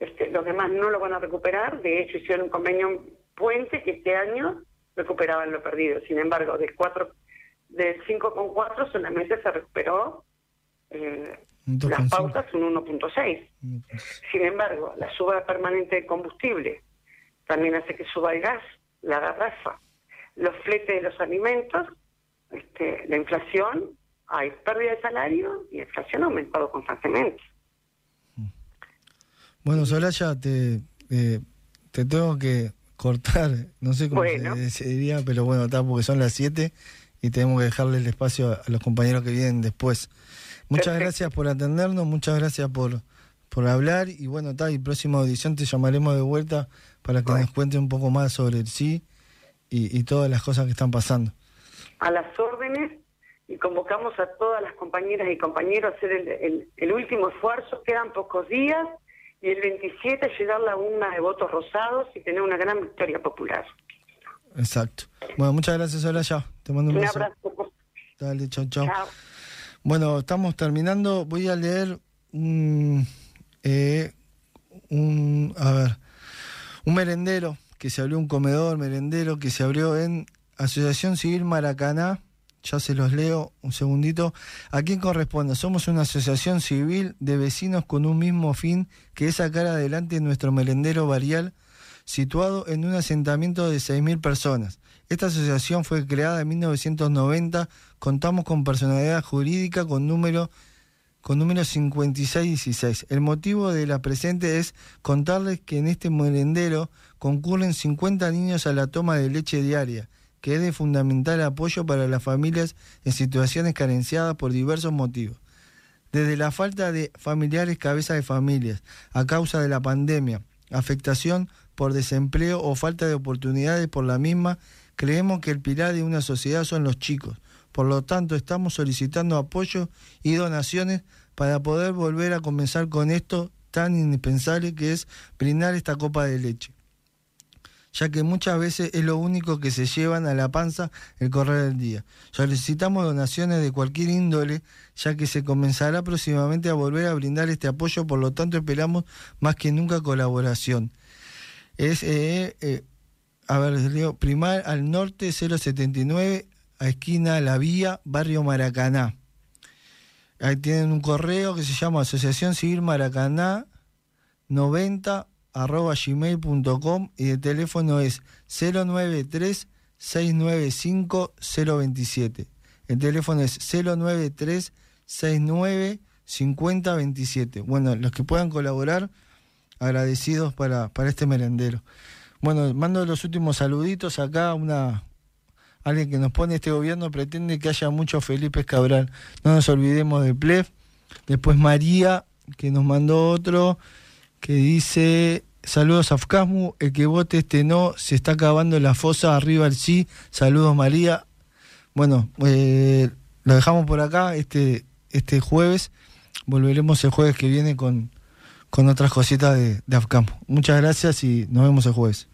Speaker 13: este, los demás no lo van a recuperar, de hecho hicieron un convenio puente que este año recuperaban lo perdido. Sin embargo, del 4 del 5,4 solamente se recuperó eh, las pautas un 1.6. Sin embargo, la suba permanente de combustible también hace que suba el gas, la garrafa, los fletes de los alimentos, este, la inflación, hay pérdida de salario y la inflación ha aumentado constantemente.
Speaker 3: Bueno, Solaya, te, eh, te tengo que cortar, no sé cómo se, diría, pero bueno, está porque son las 7 y tenemos que dejarle el espacio a, los compañeros que vienen después. Muchas gracias por atendernos, muchas gracias por, por hablar y bueno, está, y próxima audición te llamaremos de vuelta para que nos cuente un poco más sobre el sí y, todas las cosas que están pasando.
Speaker 13: A las órdenes y convocamos a todas las compañeras y compañeros a hacer el, el último esfuerzo, quedan pocos días y el 27 llegar la una de votos rosados y tener una gran victoria popular.
Speaker 3: Exacto. Bueno, muchas gracias, ya Te mando un, un abrazo. Dale, chao, chao. Bueno, estamos terminando. Voy a leer un, eh, un, a ver, un merendero que se abrió, un comedor merendero que se abrió en Asociación Civil Maracaná ya se los leo un segundito. ¿A quién corresponde? Somos una asociación civil de vecinos con un mismo fin, que es sacar adelante nuestro merendero varial, situado en un asentamiento de 6.000 personas. Esta asociación fue creada en 1990, contamos con personalidad jurídica con número con número 5616. El motivo de la presente es contarles que en este merendero concurren 50 niños a la toma de leche diaria que es de fundamental apoyo para las familias en situaciones carenciadas por diversos motivos. Desde la falta de familiares cabeza de familias a causa de la pandemia, afectación por desempleo o falta de oportunidades por la misma, creemos que el pilar de una sociedad son los chicos. Por lo tanto, estamos solicitando apoyo y donaciones para poder volver a comenzar con esto tan indispensable que es brindar esta copa de leche ya que muchas veces es lo único que se llevan a la panza el correr del día. Solicitamos donaciones de cualquier índole, ya que se comenzará próximamente a volver a brindar este apoyo, por lo tanto esperamos más que nunca colaboración. Es, eh, eh, a ver, Primar al norte 079, a esquina La Vía, barrio Maracaná. Ahí tienen un correo que se llama Asociación Civil Maracaná 90 arroba gmail.com y el teléfono es 093 695 027. El teléfono es 093 69 50 27. Bueno, los que puedan colaborar, agradecidos para, para este merendero. Bueno, mando los últimos saluditos acá una alguien que nos pone este gobierno pretende que haya mucho Felipe Cabral. No nos olvidemos de Plef. Después María, que nos mandó otro que dice, saludos a Afcasmu, el que vote este no, se está acabando la fosa, arriba el sí, saludos María. Bueno, eh, lo dejamos por acá este, este jueves, volveremos el jueves que viene con, con otras cositas de, de Afcam. Muchas gracias y nos vemos el jueves.